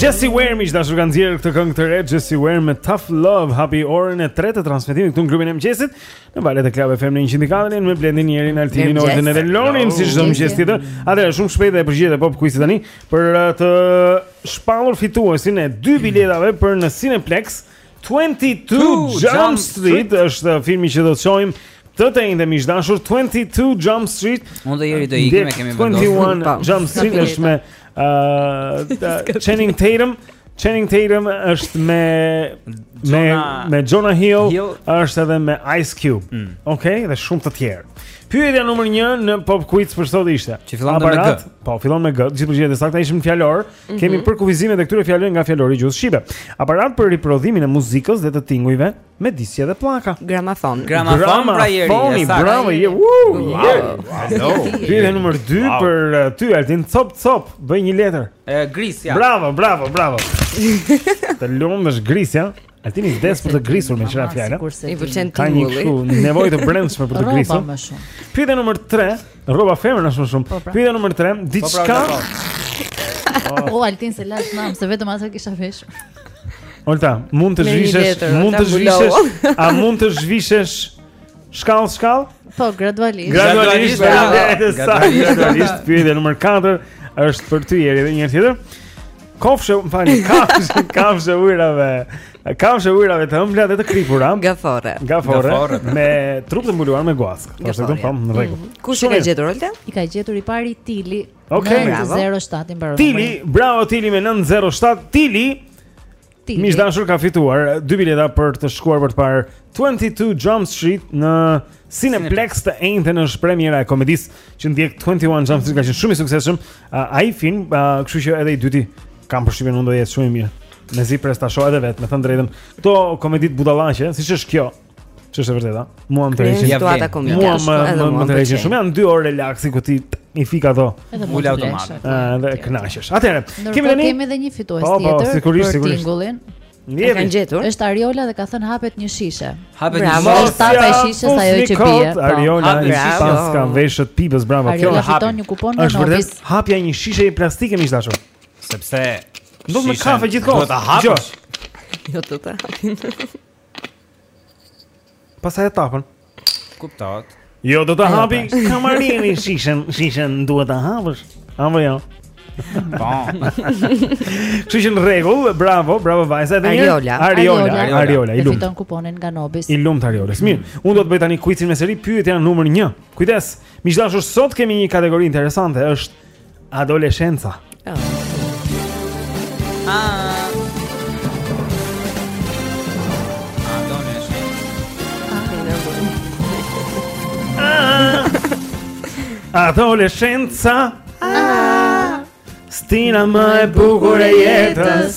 Jesse Ware miq të dashur ka nxjerrë këtë këngë të re Jesse Ware me Tough Love hapi orën e tretë të transmetimit këtu në klubin e mëngjesit në valët e Club FM 104 me Blendin Jerin Altinin Oltën edhe Lonin si çdo mëngjes tjetër atëherë shumë shpejt e përgjigjet e pop kuizit tani për uh, të shpallur fituesin e dy biletave për në Cineplex 22 Jump Street është filmi që do të shohim Të të enjten miq të dashur 22 Jump Street Unë dhe jeri të ikim e kemi vendosur 21 Jump Street është me uh, Channing Tatum Channing Tatum është me me me Jonah Hill, Hill, është edhe me Ice Cube. Mm. Okej, okay, dhe shumë të tjerë. Pyetja numër 1 në Pop Quiz për sot ishte. Që fillon me G. Po, fillon me G. Gjithë përgjigjet e sakta ishin në fjalor, -hmm. Kemi mhm. përkufizimet e këtyre fjalëve nga fjalori i gjuhës shqipe. Aparat për riprodhimin e muzikës dhe të tingujve me disqe dhe pllaka. Gramafon. Gramafon pra jeri. Foni, bravo je. Hello. Pyetja numër 2 wow. për uh, ty Altin Cop Cop, bëj një letër. E grisja. Bravo, bravo, bravo. të lumtë grisja. Altini vdes për të grisur me ca fjalë? I pëlqen ti ulli. Ka një nevojë të brendshme për të grisur. Rroba më shumë. Pyetja numër 3, rroba femrash më shumë. Po, pra. Pyetja numër 3, po, diçka. Pra, po, o Altin s'e lash nam, se vetëm atë kisha veshur. Olta, mund të zhvishesh, mund të zhvishesh, a mund të zhvishesh Shkallë, shkallë? Po, gradualisht. Gradualisht, gradualisht, gradualisht, gradualisht, pyetja numër 4 është për ty jeri dhe një herë tjetër. Kofshë, më falni, kafshë, kafshë e ujërave, kafshë e ujërave të ëmbla dhe të kripura. Gaforre. Gaforre, Gaforre me trup të mbuluar me guaskë. Po, Gaforre. Po, në rregull. Mm. Kush i ka gjetur, Olta? I ka gjetur i pari Tili. Ok, bravo. 907 i mbaron. Tili, bravo Tili me 907. Tili, Ti. Miq të dashur ka fituar dy bileta për të shkuar për të parë 22 Jump Street në Cineplex të enjten është premiera e komedisë që ndjek 21 Jump Street ka qenë shumë i suksesshëm ai film kështu që edhe i dyti kam përshtypjen unë do jetë shumë i mirë mezi pres ta shoh edhe vetë me thënë të drejtën këto komeditë budallaqe siç është kjo Ç'është e vërteta? Mua më tërheq. Ia vlen. Mua më më më tërheqin shumë janë 2 orë relaksi ku ti i fik ato. Ul automat. Ëh, dhe kënaqesh. Atëherë, kemi tani kemi edhe një fitues po, po, tjetër. Po, sigurisht, sigurisht. Tingullin. Njeri. Ka gjetur. Është Ariola dhe ka thënë hapet një shishe. Hapet një shishe. Është tapa e shishes ajo që bie. Po, Ariola i paska veshët pipëz, bravo. Kjo është hapet një kupon në Është vërtet hapja e një shisheje plastike miq të dashur. Sepse nuk më kafe gjithkohë. Do ta hapësh. Jo, do ta hapim. Pastaj e tapën. Kuptat. Jo, do ta hapi kamarieri shishen, shishen duhet ta hapësh. Apo jo. Po. Kështu që në rregull, bravo, bravo vajza edhe një. Ariola, Ariola, Ariola, i lumtë. Fiton kuponin nga Nobis. I lumtë Ariolës. Mirë, mm. unë do të bëj tani quizin me seri pyetja numër 1. Kujdes. Miq të dashur, sot kemi një kategori interesante, është Adoleshenca. Oh. Ah. Adoleshenca Stina më e bukur e jetës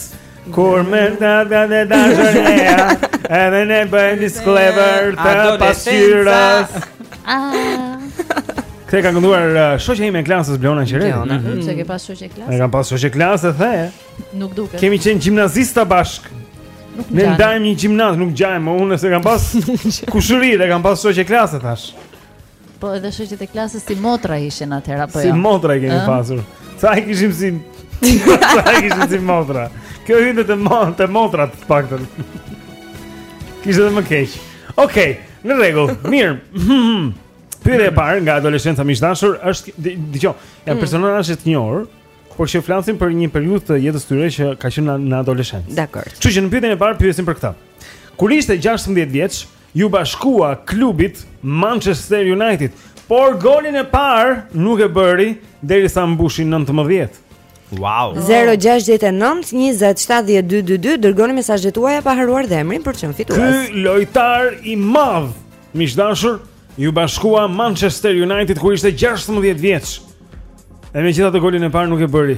Kur me të shëndritshmet rrufera Edhe ne bëhemi skllevër të pasqyrës Këtë e ka kënduar uh, shoqja ime e klasës Bleona Qereti Bleona, mm -hmm. s'e ke pas shoqe klasë E kam pas shoqe klasë dhe Nuk duket Kemi qenë gjimnazista bashkë Nuk Ne ndajmë një gjimnaz, nuk ngjajmë Unë s'e kam pas kushëri dhe e kam pas shoqe klasë thashë Po edhe shoqet e klasës si motra ishin atëherë apo jo? Si motra i kemi pasur. Sa i kishim si Sa i kishim si motra. Kjo hynte te mot te motrat të paktën. Kishte edhe më keq. Okej, okay, në rregull. Mirë. Pyetja e parë nga adoleshenca miq të dashur është dëgjojeni, janë mm. personazhe të njohur, por që flasin për një periudhë të jetës së tyre që ka qenë në adoleshencë. Dakor. Kështu që në pyetjen e parë pyesim për këtë. Kur ishte 16 vjeç, Iu bashkua klubit Manchester United, por golin e parë nuk e bëri derisa mbushi 19. Wow. 0692070222 dërgoni mesazhet tuaja pa harruar dhe emrin për të qenë fitues. Ky lojtar i madh, miq të dashur, iu bashkua Manchester United kur ishte 16 vjeç. E megjithatë golin e parë nuk e bëri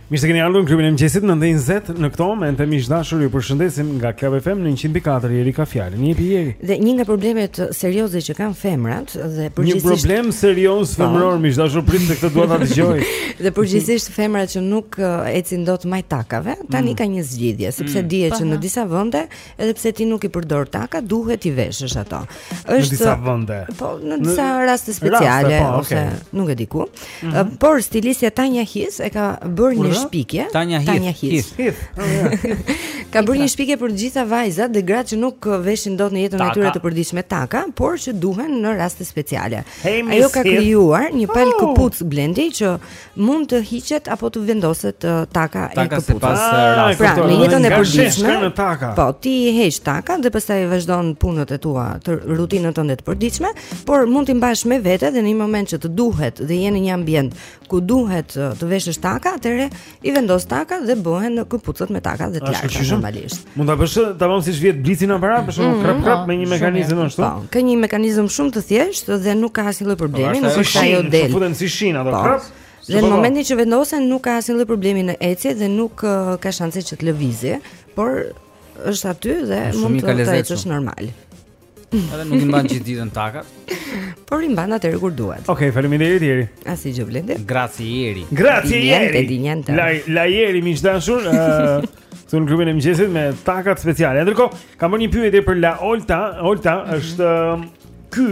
Mirë se keni ardhur në klubin e mëngjesit në 9:20 në këto momente miq të dashur ju përshëndesim nga Club FM në 104 Jeri ka fjalën. Jepi Jeri. Dhe një nga problemet serioze që kanë femrat dhe përgjithësisht Një problem serioz po. femëror miq të dashur prit se këtë dua ta dëgjoj. dhe përgjithësisht femrat që nuk ecin dot majë takave, tani mm. ka një zgjidhje sepse mm. dihet që në disa vende Edhe pse ti nuk i përdor taka, duhet t'i veshësh ato. Është në disa vende. Po, në disa në... raste speciale raste, po, ose okay. nuk e di ku. Mm -hmm. Por stilistja Tanya Heath e ka bërë një shpikje. Tanya Heath. Tanya Heath. Heath. ka bërë një shpikje për të gjitha vajzat dhe gratë që nuk veshin dot në jetën e tyre të përditshme taka, por që duhen në raste speciale. Hey, Ajo ka krijuar një palë oh. këpucë Blendi që mund të hiqet apo të vendoset uh, taka, taka e këpucës. Taka sipas rastit. Pra, në jetën e përditshme, po, ti heq taka dhe pastaj vazhdon punët e tua të rutinën tënde të përditshme, por mund t'i mbash me vete dhe në një moment që të duhet dhe je në një ambient ku duhet të veshësh taka, atëherë i vendos taka dhe bëhen këpucët me taka dhe të larta normalisht. Mund ta bësh tamam siç vihet blici në aparat, për shembull, krap krap me një mekanizëm ashtu. Po, ka një mekanizëm shumë të thjeshtë dhe nuk ka asnjë lloj problemi, nuk është ajo del. Po, si shina ato po. krap. Dhe në momentin që vendosen nuk ka asnjë lloj problemi në ecje dhe nuk ka shanse që të lëvizë, por është aty dhe mund të ecësh normal. Edhe nuk i mban gjithë ditën takat. Por i mban atëherë kur duhet. Okej, okay, faleminderit Jeri. Asgjë Blendi. Grazie Jeri. Grazie Jeri. Di niente, La la Jeri miq dashur, ë uh, Në klubin e mëngjesit me takat speciale Ndërkohë, kam bërë një pyetje për La Olta Olta mm -hmm. është uh, ky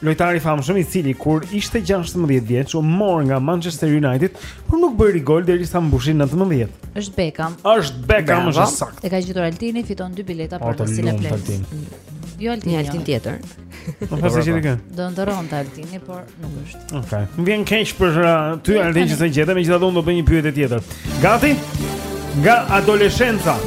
Lojtari i famshëm i cili kur ishte 16 vjeç u mor nga Manchester United, por nuk bëri gol derisa mbushi 19. Është Beckham. Është Beckham, është saktë. E ka gjetur Altini, fiton dy bileta për Cineplexx. Jo Altini, një jo. Altin tjetër. Po pasi që dikë. Do ndërronte Altini, por nuk është. Okej. Më vjen keq për uh, ty Altin që s'e gjete, megjithatë unë do bëj një pyetje tjetër. Gati? Nga adoleshenca.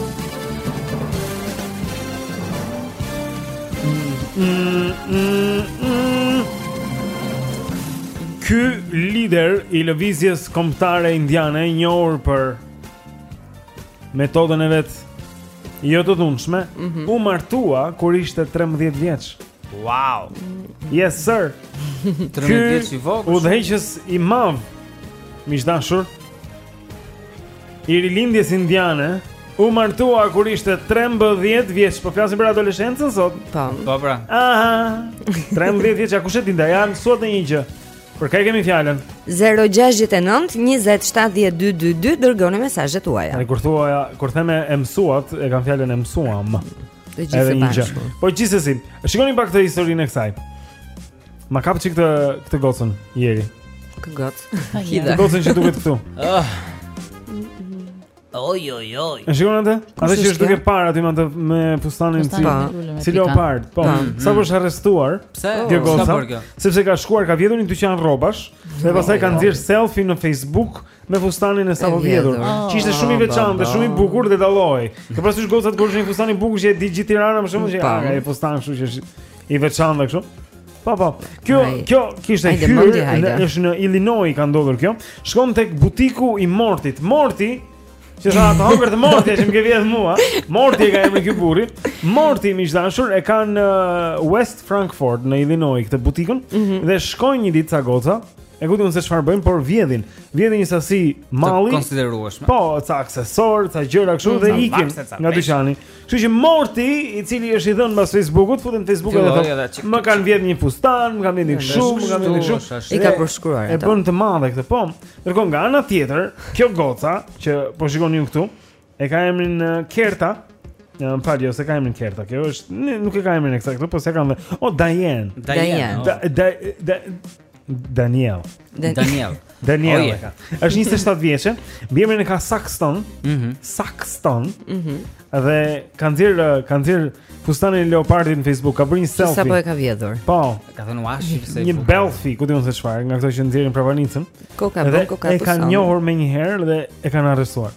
Ky lider i lëvizjes kombëtare indiane i njohur për metodën e vet jo të dhunshme, mm -hmm. u martua kur ishte 13 vjeç. Wow. Yes sir. 13 vjeç i vogël. Udhëheqës i madh. Miq dashur, i rilindjes indiane, u martua kur ishte 13 vjeç, po flasim për adoleshencën sot. Po. Po pra. Aha. 13 vjeç, a kush e dinte, ja mësuat dhe një gjë. Për kë kemi fjalën? 069 2070222 dërgoni mesazhet tuaja. Kur thua, kur them e mësuat, e kam fjalën e mësuam. Të gjithë bashkë. Po gjithsesi, shikoni pak këtë historinë e kësaj. Ma kap një çikë këtë gocën Jeri. Kë gocë. Këtë gocën që duket këtu. Ah. Oj oj oj. E shikon atë? Atë që është duke parë aty me me fustanin si si leopard. Po. Sapo është arrestuar? Pse? Kjo goca. Sepse ka shkuar, ka vjedhur në dyqan rrobash dhe pastaj ka nxjerr selfie në Facebook me fustanin e sapo vjedhur. Ah. Që ishte shumë i veçantë dhe shumë i bukur dhe dallohej. Ke parasysh gocat kur është një fustan i bukur që e di gjithë Tirana më shumë që ai fustan kështu që I veçantë kështu. Po po. Kjo Ai. kjo kishte Hajde, hyrë mendje, hajde. në- është në Illinois ka ndodhur kjo. Shkon tek butiku i Mortit. Morti që ça të hëngërt morti që më ke vjedh mua. Morti e ka emrin ky burri. Morti miq dashur e ka në West Frankfurt në Illinois këtë butikën Mhm. dhe shkojnë një ditë ca goca. E ku di unë se çfarë bëjnë, por vjedhin. Vjedhin një sasi Të malli. konsiderueshme. Po, ca aksesorë, ca gjëra kështu dhe Ca ikin lapse, ca nga peshë. dyqani. Kështu që Morti, i cili është i dhënë pas Facebookut, futet në Facebook dhe thotë, "Më kanë vjedhë një fustan, më kanë vjedhë një shumë, më kanë vjedhë një shumë." I ka përshkruar atë. E bën të madhe këtë, po. Ndërkohë nga ana tjetër, kjo goca që po shikoni ju këtu, e ka emrin Kerta. Ja, më falë, jo, s'e ka emrin Kerta, kjo është, nuk e ka emrin e kësa këtu, po s'e ka emrin, o, Dajen. Dajen. Daniel. Daniel. Daniel. Oh, yeah. Është 27 vjeçe, mbiemrin e ka Saxton. Mhm. Mm Saxton. Mhm. Mm dhe ka nxjerr ka nxjerrë fustanin e leopardit në Facebook, ka bërë një selfie. Sapo e ka vjedhur? Po. Ka thënë wash se një belfi, ku di unë se çfarë, nga këto që nxjerrin prapanicën. Koka, dhe koka. E kanë njohur menjëherë dhe e kanë arrestuar.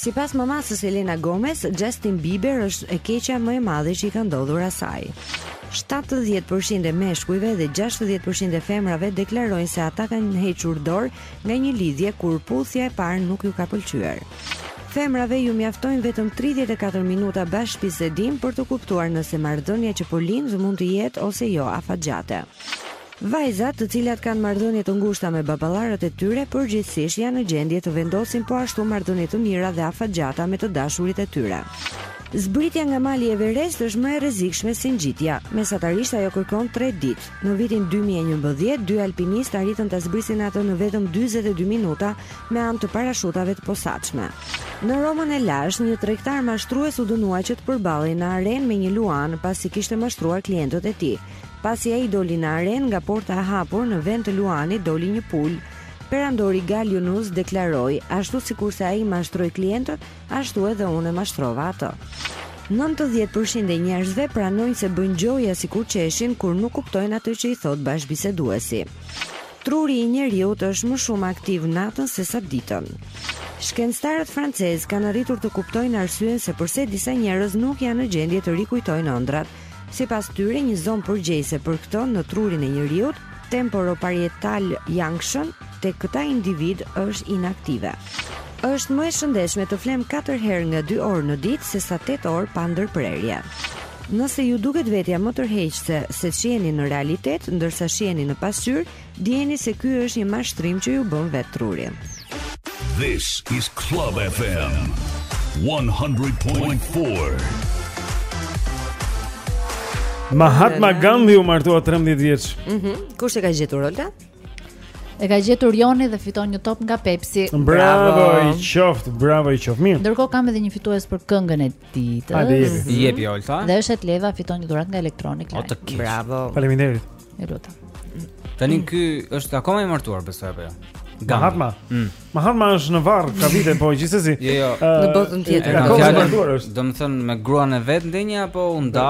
Sipas mamasë së Selena Gomez, Justin Bieber është e keqja më e madhe që i ka ndodhur asaj. Shtatëdhjetë për qind e meshkujve dhe gjashtëdhjetë për qind e femrave deklarojnë se ata kanë hequr dorë nga një lidhje kur puthja e parë nuk ju ka pëlqyer. Femrave ju mjaftojnë vetëm tridhjetë e katër minuta bashkëbisedim për të kuptuar nëse marrëdhënia që po lindë mund të jetë ose jo afatgjatë. Vajzat, të cilat kanë marrëdhënie të ngushta me baballarët e tyre, përgjithësisht janë në gjendje të vendosin po ashtu marrëdhënie të mira dhe afatgjata me të dashurit e tyre. Zbritja nga mali Everest është më e rrezikshme se ngjitja. Mesatarisht ajo kërkon tre ditë. Në vitin dy mijë e njëmbëdhjetë, dy alpinistë arritën ta zbrisin atë në vetëm dyzet e dy minuta me anë të parashutave të posaçme. Në Romën e lashtë, një tregtar mashtrues u dënua që të përballej në arenë me një luan pasi kishte mashtruar klientët e tij. Pasi ai doli në arenë nga porta e hapur, në vend të luanit doli një pulë. Perandori Galienus deklaroi, ashtu sikurse ai mashtroi klientët, ashtu edhe unë e mashtrova atë. 90 për qind e njerëzve pranojnë se bëjnë gjoja sikur qeshin kur nuk kuptojnë atë që i thotë bashkëbiseduesi. Truri i njeriut është më shumë aktiv natën sesa ditën. Shkencëtarët francezë kanë arritur të kuptojnë arsyen se përse disa njerëz nuk janë në gjendje të rikujtojnë ëndrrat. Sipas tyre, një zonë përgjegjëse për këtë në trurin e njeriut, temporoparietal junction, tek këta individë është inaktive. Është më e shëndetshme të flemë katër herë nga dy orë në ditë sesa tetë orë pa ndërprerje. Nëse ju duket vetja më tërheqëse se shiheni në realitet, ndërsa shiheni në pasqyrë, Dijeni se ky është një mashtrim që ju bën vetë truri. This is Club FM 100.4. Mahatma Gandhi u martua 13 vjeç. Mhm. Mm Kush e ka gjetur Olta? E ka gjetur Joni dhe fiton një top nga Pepsi. Bravo i qoftë, bravo i qoftë. Mirë. Ndërkohë kam edhe një fitues për këngën e ditës. Jepi Olta. Dhe është Leva fiton një dhuratë nga Electronic Line. Bravo. Faleminderit. Ju lutem. Tani ky është akoma i martuar besoj apo jo? Mahatma. Mm. Mahatma është në varr ka vite po gjithsesi. Jo, jo. Në botën tjetër. Ka qenë martuar është. Domethënë me gruan e vet ndenji apo u nda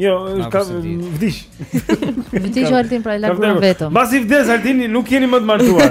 Jo, është ka vdekur. Vdiq Altin pra la gruan vetëm. Mbasi vdes Altini nuk jeni më të martuar.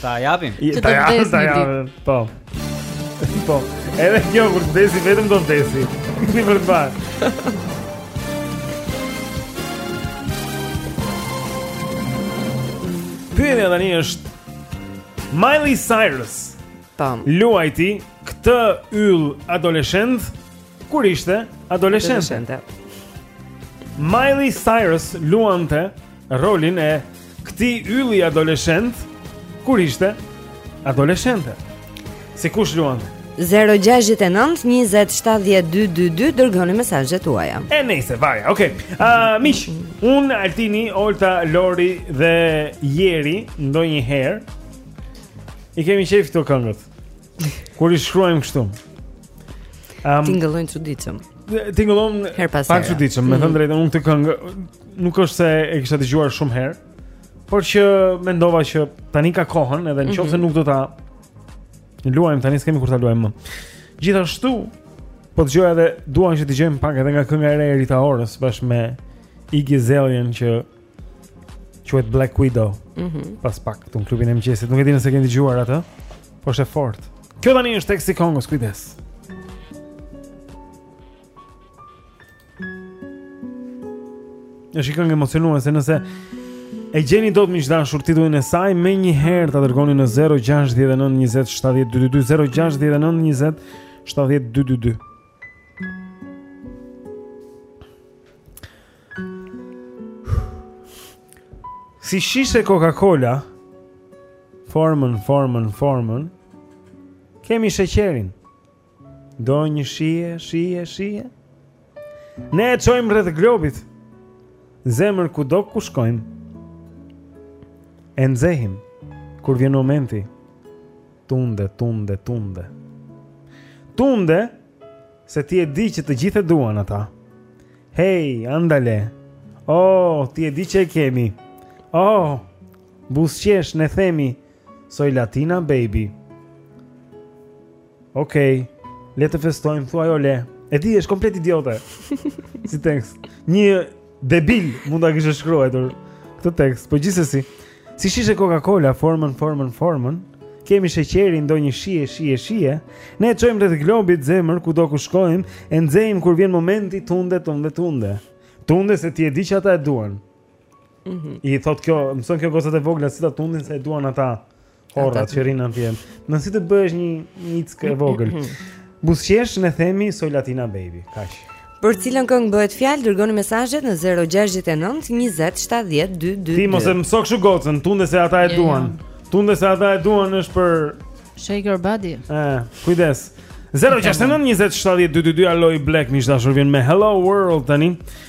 Ta japim. Që të vdes një ditë. Po. Po. Edhe kjo kur të vdesë vetëm do vdesë. Ti për të parë. Pyetja tani është Miley Cyrus. Tam. Po. Luajti këtë yll adoleshent kur ishte adoleshente. Miley Cyrus luante rolin e këtij ylli adoleshent Kur ishte adoleshente Si kush luante 0-6-9-27-12-2 Dërgoni mesazhet tuaja E nejse, vajza, oke. Miq, unë, Altini, Olta, Lori dhe Jeri Ndonjëherë I kemi qejf këto këngët Kur i shkruajmë kështu. Um, tingëllon çuditshëm. Tingëllon her pas herë. Pak çuditshëm, mm. me thënë të drejtën, unë këtë këngë nuk është se e kisha dëgjuar shumë herë, por që mendova që tani ka kohën, edhe nëse mm -hmm. nuk do ta luajmë tani, s'kemi kur ta luajmë më. Gjithashtu, po dëgjoj edhe dua që të dëgjojmë pak edhe nga kënga e re e Rita Orës bashkë me Iggy Azalea që Quhet Black Widow. Mhm. Mm Pas pak këtu në klubin e mëngjesit. Nuk e di nëse keni dëgjuar atë. Po është e fortë. Kjo tani është teksti Kongos, kujdes. Është një këngë emocionuese nëse e gjeni dot miq të dashur titullin e saj menjëherë ta dërgoni në 069 20 70 222 069 20 70 222. Si shishe Coca-Cola Formën, formën, formën Kemi sheqerin Do një shije, shije, shije Ne e çojmë rreth globit Zemër kudo ku shkojmë E nxehim Kur vjen momenti Tunde, tunde, tunde Tunde Se ti e di që të gjithë e duan ata. Hej, andale. Oh, ti e di që e kemi. Oh, buzëqesh ne themi soy latina baby. Okej. Okay. Le të festojmë, thuaj ole. E di, është komplet idiote. si tekst. Një Debil, mund ta kishe shkruajtur këtë tekst, po gjithsesi. Si shishe Coca-Cola formën formën formën, kemi sheqer e ndonjë shije shije shije, ne e çojmë rreth globit zemër kudo ku shkojmë, e nxejmë kur vjen momenti tunde tunde tunde. Tunde se ti e di që ata e duan. Mhm. I thotë kjo, mëson kjo gocat e vogla si ta tundin se e duan ata. Horra, që rrinë në pjemë. Nëse bëhesh një çikë e vogël. Buzëqesh ne themi soy latina baby. Kaq. Për cilën këngë bëhet fjalë, dërgoni mesazhet në 069 20 70 222. Ti mos e mëso kështu gocën, tunde se ata e duan. Tunde se ata e duan është për Shake your body. Eh, kujdes. 069 20 70 222 Aloe Blacc miq të dashur vjen me Hello World tani.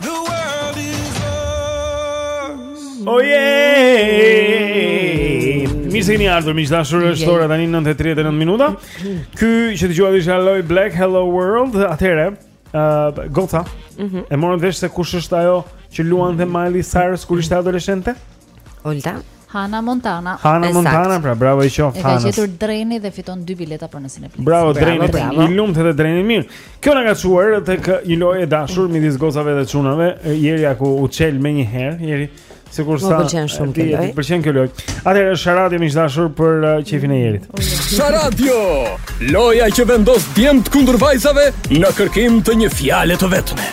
The world is yours. Oh yeah. Mirë se keni ardhur, miq të dashur, është ora tani 9:39 minuta. Ky që dëgjuat ishte Aloe Blacc Hello World. Atëherë, ë uh, Goca. Mm -hmm. E morët vesh se kush është ajo që luante Miley Cyrus kur ishte adoleshente? Olta Hana Montana. Hana Montana, pra bravo i qoftë. E ka gjetur Dreni dhe fiton dy bileta për në Cineplexx. Bravo Dreni, i lumtë edhe Dreni mirë. Kjo na ka çuar tek një lojë e dashur midis gocave dhe çunave, Jeri ku u çel menjëherë, Jeri sigurisht. Më pëlqen shumë kjo lojë. Më pëlqen kjo lojë. Atëherë Sharadio miq të dashur për uh, qejfin e Jerit. Sharadio, loja që vendos djemtë kundër vajzave në kërkim të një fjale të vetme.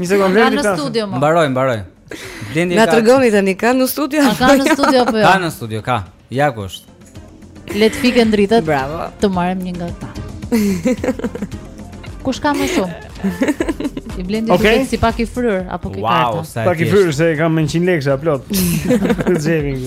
Një sekondë vjen në studio më. Mbaroj, mbaroj. Blendi ka. Na tregoni tani ka në studio? A ka në studio apo jo? Ka në studio, ka. Ja ku është. Le të fikim dritat. Bravo. Të marrim një nga ta. Kush ka më shumë? I blendi okay. si pak i fryrë apo ke wow, karta? Pak i fryrë se kam 100 lekësha plot. Zevin.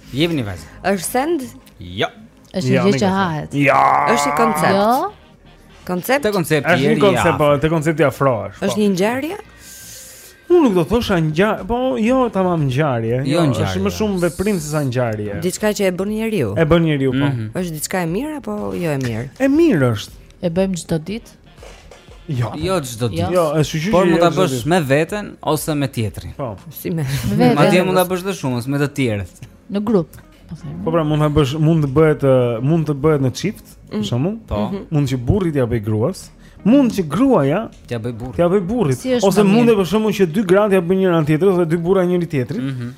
Jepni vajza. Është send? Jo. Është një gjë që hahet. Jo. Është një koncept. Jo. Koncept? Te koncepti rri. Është një koncept, po, te koncepti afrohesh. Po. Është një ngjarje? Unë nuk do thoja ngjarje, po jo tamam ngjarje. Jo, jo është më shumë veprim se sa ngjarje. Diçka që e bën njeriu. E bën njeriu, po. Mhm. Është diçka e mirë apo jo e mirë? E mirë është. E bëjmë çdo ditë? Jo. Jo çdo ditë. Jo, shyqyr. Por mund ta bësh me veten ose me tjetrin. Po. Si me. Madje mund ta bësh dhe shumës me të tjerët. Në grup. Po, po pra mund ta bësh, mund të bëhet mund të bëhet në çift, për mm. shembull. Po. Mhm. Mund që burri t'ia bëjë gruas. Mund që gruaja t'ia bëjë burrit. T'ia bëjë burrit. Ose mundet për shembull që dy gra t'ia bëjnë njëra tjetrës ose dy burra njëri tjetrit. Mhm.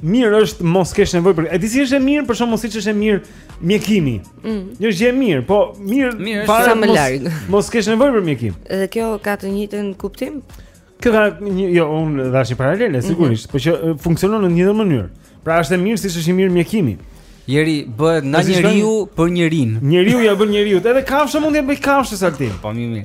Mirë është mos kesh nevojë për. E di si është e mirë, për shembull siç është i mirë mjekimi. Mm. Një gjë e mirë, po mirë, mirë para më larg. Mos kesh nevojë për mjekim. Dhe kjo ka të njëjtën kuptim? Kjo ka një jo, unë dhashë një paralele, mhm. sigurisht, mm -hmm. por që funksionon në një mënyrë. Pra është e mirë siç është i mirë mjekimi. Jeri bëhet nga njeriu për njeriun. Njeriu ia bën njeriut, edhe kafsha mund t'ia bëjë kafshës. Po mirë.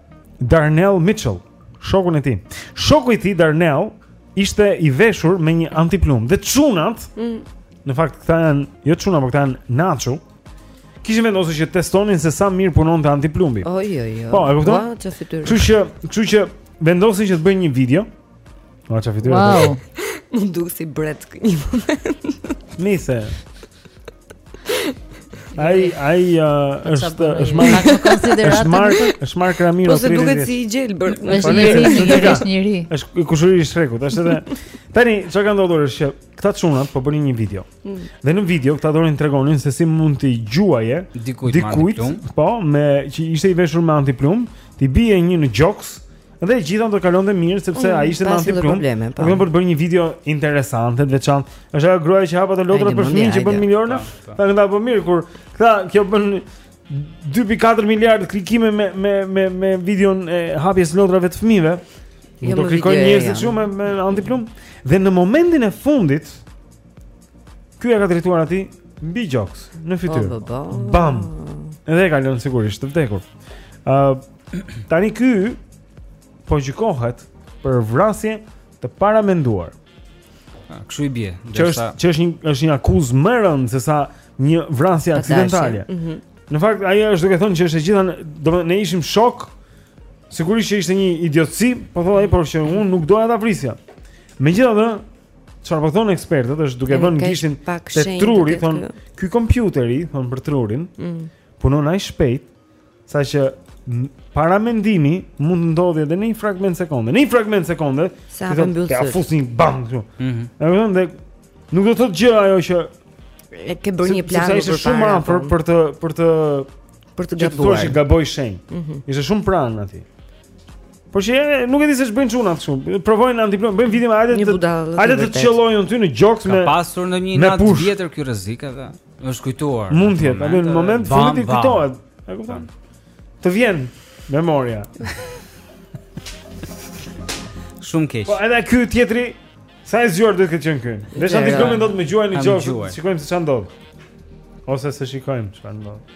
Darnell Mitchell, shokun e tij. Shoku i tij Darnell ishte i veshur me një antiplumb dhe çunat. Mm. Në fakt këta janë jo çuna, por këta janë nacho. Kishin vendosur që testonin se sa mirë punonte antiplumbi. Oj oj oj. Po, e kupton? Kështu që, kështu që vendosin që të bëjnë një video. Ua çfarë fytyrë. Wow. Më duk si bret një moment. Nice. Ai ai është është marrë në konsideratë. Është marrë, është marrë Kramiro. Po se duket si i gjelbër. Po, është njëri, është njëri. Është kushëri i Shrekut, është edhe. Tani çka ka ndodhur është që këta çunat po bënin një video. Mm. Dhe në video këta donin të tregonin se si mund t'i gjuaje dikujt, po meqë ishte i veshur me antiplumb, t'i bije një në gjoks Dhe e gjitha do të kalonte mirë sepse mm, ai ishte me antiplumb. Po më për të bërë një video interesante të veçantë. Është ajo gruaja që hap ato lodrat për fëmijë që bën milionë. Po, po. Ta nda po mirë kur këta kjo bën 2.4 miliard klikime me me me me videon e hapjes lodrave të fëmijëve. Jo, do klikojnë njerëz shumë me antiplumb dhe në momentin e fundit ky e ka drejtuar atij mbi gjoks në fytyrë. Po, Bam. Edhe e ka lënë sigurisht të vdekur. Ëh, uh, Tani ky po gjykohet për vrasje të paramenduar. Ah, kështu i bie. Që është që është një është një akuzë më e rëndë sesa një vrasje aksidentale. Mm -hmm. Në fakt ai është duke thënë që është e gjitha, do të ne ishim shokë. Sigurisht që ishte një idiotësi, po thotë ai por që unë nuk doja ta vrisja. Megjithatë, çfarë po thonë ekspertët është duke vënë gishtin te truri, thonë ky kompjuteri, thonë për trurin. Mm. Punon aq shpejt Saqë paramendimi mund të ndodhë edhe në një fragment sekonde. Në një fragment sekonde, ti do të ja fusni bam këtu. Ëh. Mm -hmm. Dhe nuk do të thotë gjë ajo që e ke bërë një plan përpara. Sepse ishte shumë afër po. për të për të për të gabuar. Ti thua se gaboi shenjë. Mm -hmm. Ishte shumë pranë aty. Po që e, nuk e di se ç'bëjnë çunat kështu. Provojnë antiplumb, bëjnë video hajde të hajde të qëllojmë ty në gjoks me. Ka pasur ndonjë inat të vjetër ky rrezik edhe. Është kujtuar. Mund të jetë, në moment fundi kujtohet. E kupton? Të vjen memoria. Shumë keq. Po edhe ky tjetri, sa i zgjuar duhet të ketë qenë ky. Dhe sa ti do të më gjuash në gjoks, shikojmë se çan do. Ose s'e shikojmë ça ndodh.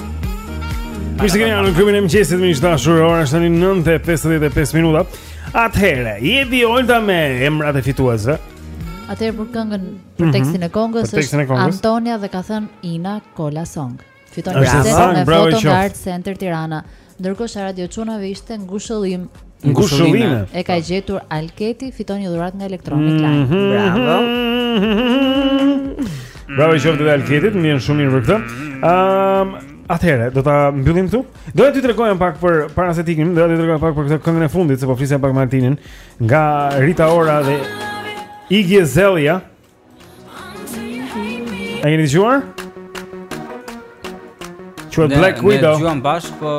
Mirë se keni ardhur në klubin e mëngjesit miq të dashur. Ora është tani 9:55 minuta. Atëherë, gati Olta me emrat e fituesve. Atëherë për këngën, për mhm. tekstin e këngës është Antonia dhe ka thënë Inna Cola Song. Fiton një set me foto nga Art Center Tirana. Ndërkohë te Radio Çunave ishte ngushëllim Ngushëllime. E ka gjetur Alketi, fiton një dhuratë nga Electronic Line. Mm -hmm. Bravo. Bravo i qoftë dhe Alketit, më vjen shumë mirë për këtë. Ëm, um, atëherë do ta mbyllim këtu. Do t'ju tregojmë pak për para se të ikim, do t'ju tregojmë pak për këtë këngën e fundit, se po flisja pak me Martinin, nga Rita Ora dhe Iggy Azalea. A e keni dëgjuar? Quhet Black Widow. Ne dëgjuam bashkë, po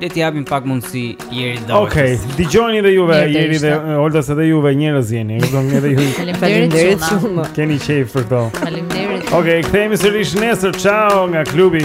le të japim pak mundësi ieri dashur. Okej, okay, dëgjoni dhe juve ieri dhe Olta se dhe juve njerëz jeni. Ju bën edhe ju. Faleminderit shumë. Keni qejf për to. Faleminderit. Okej, okay, kthehemi sërish nesër. Ciao nga klubi.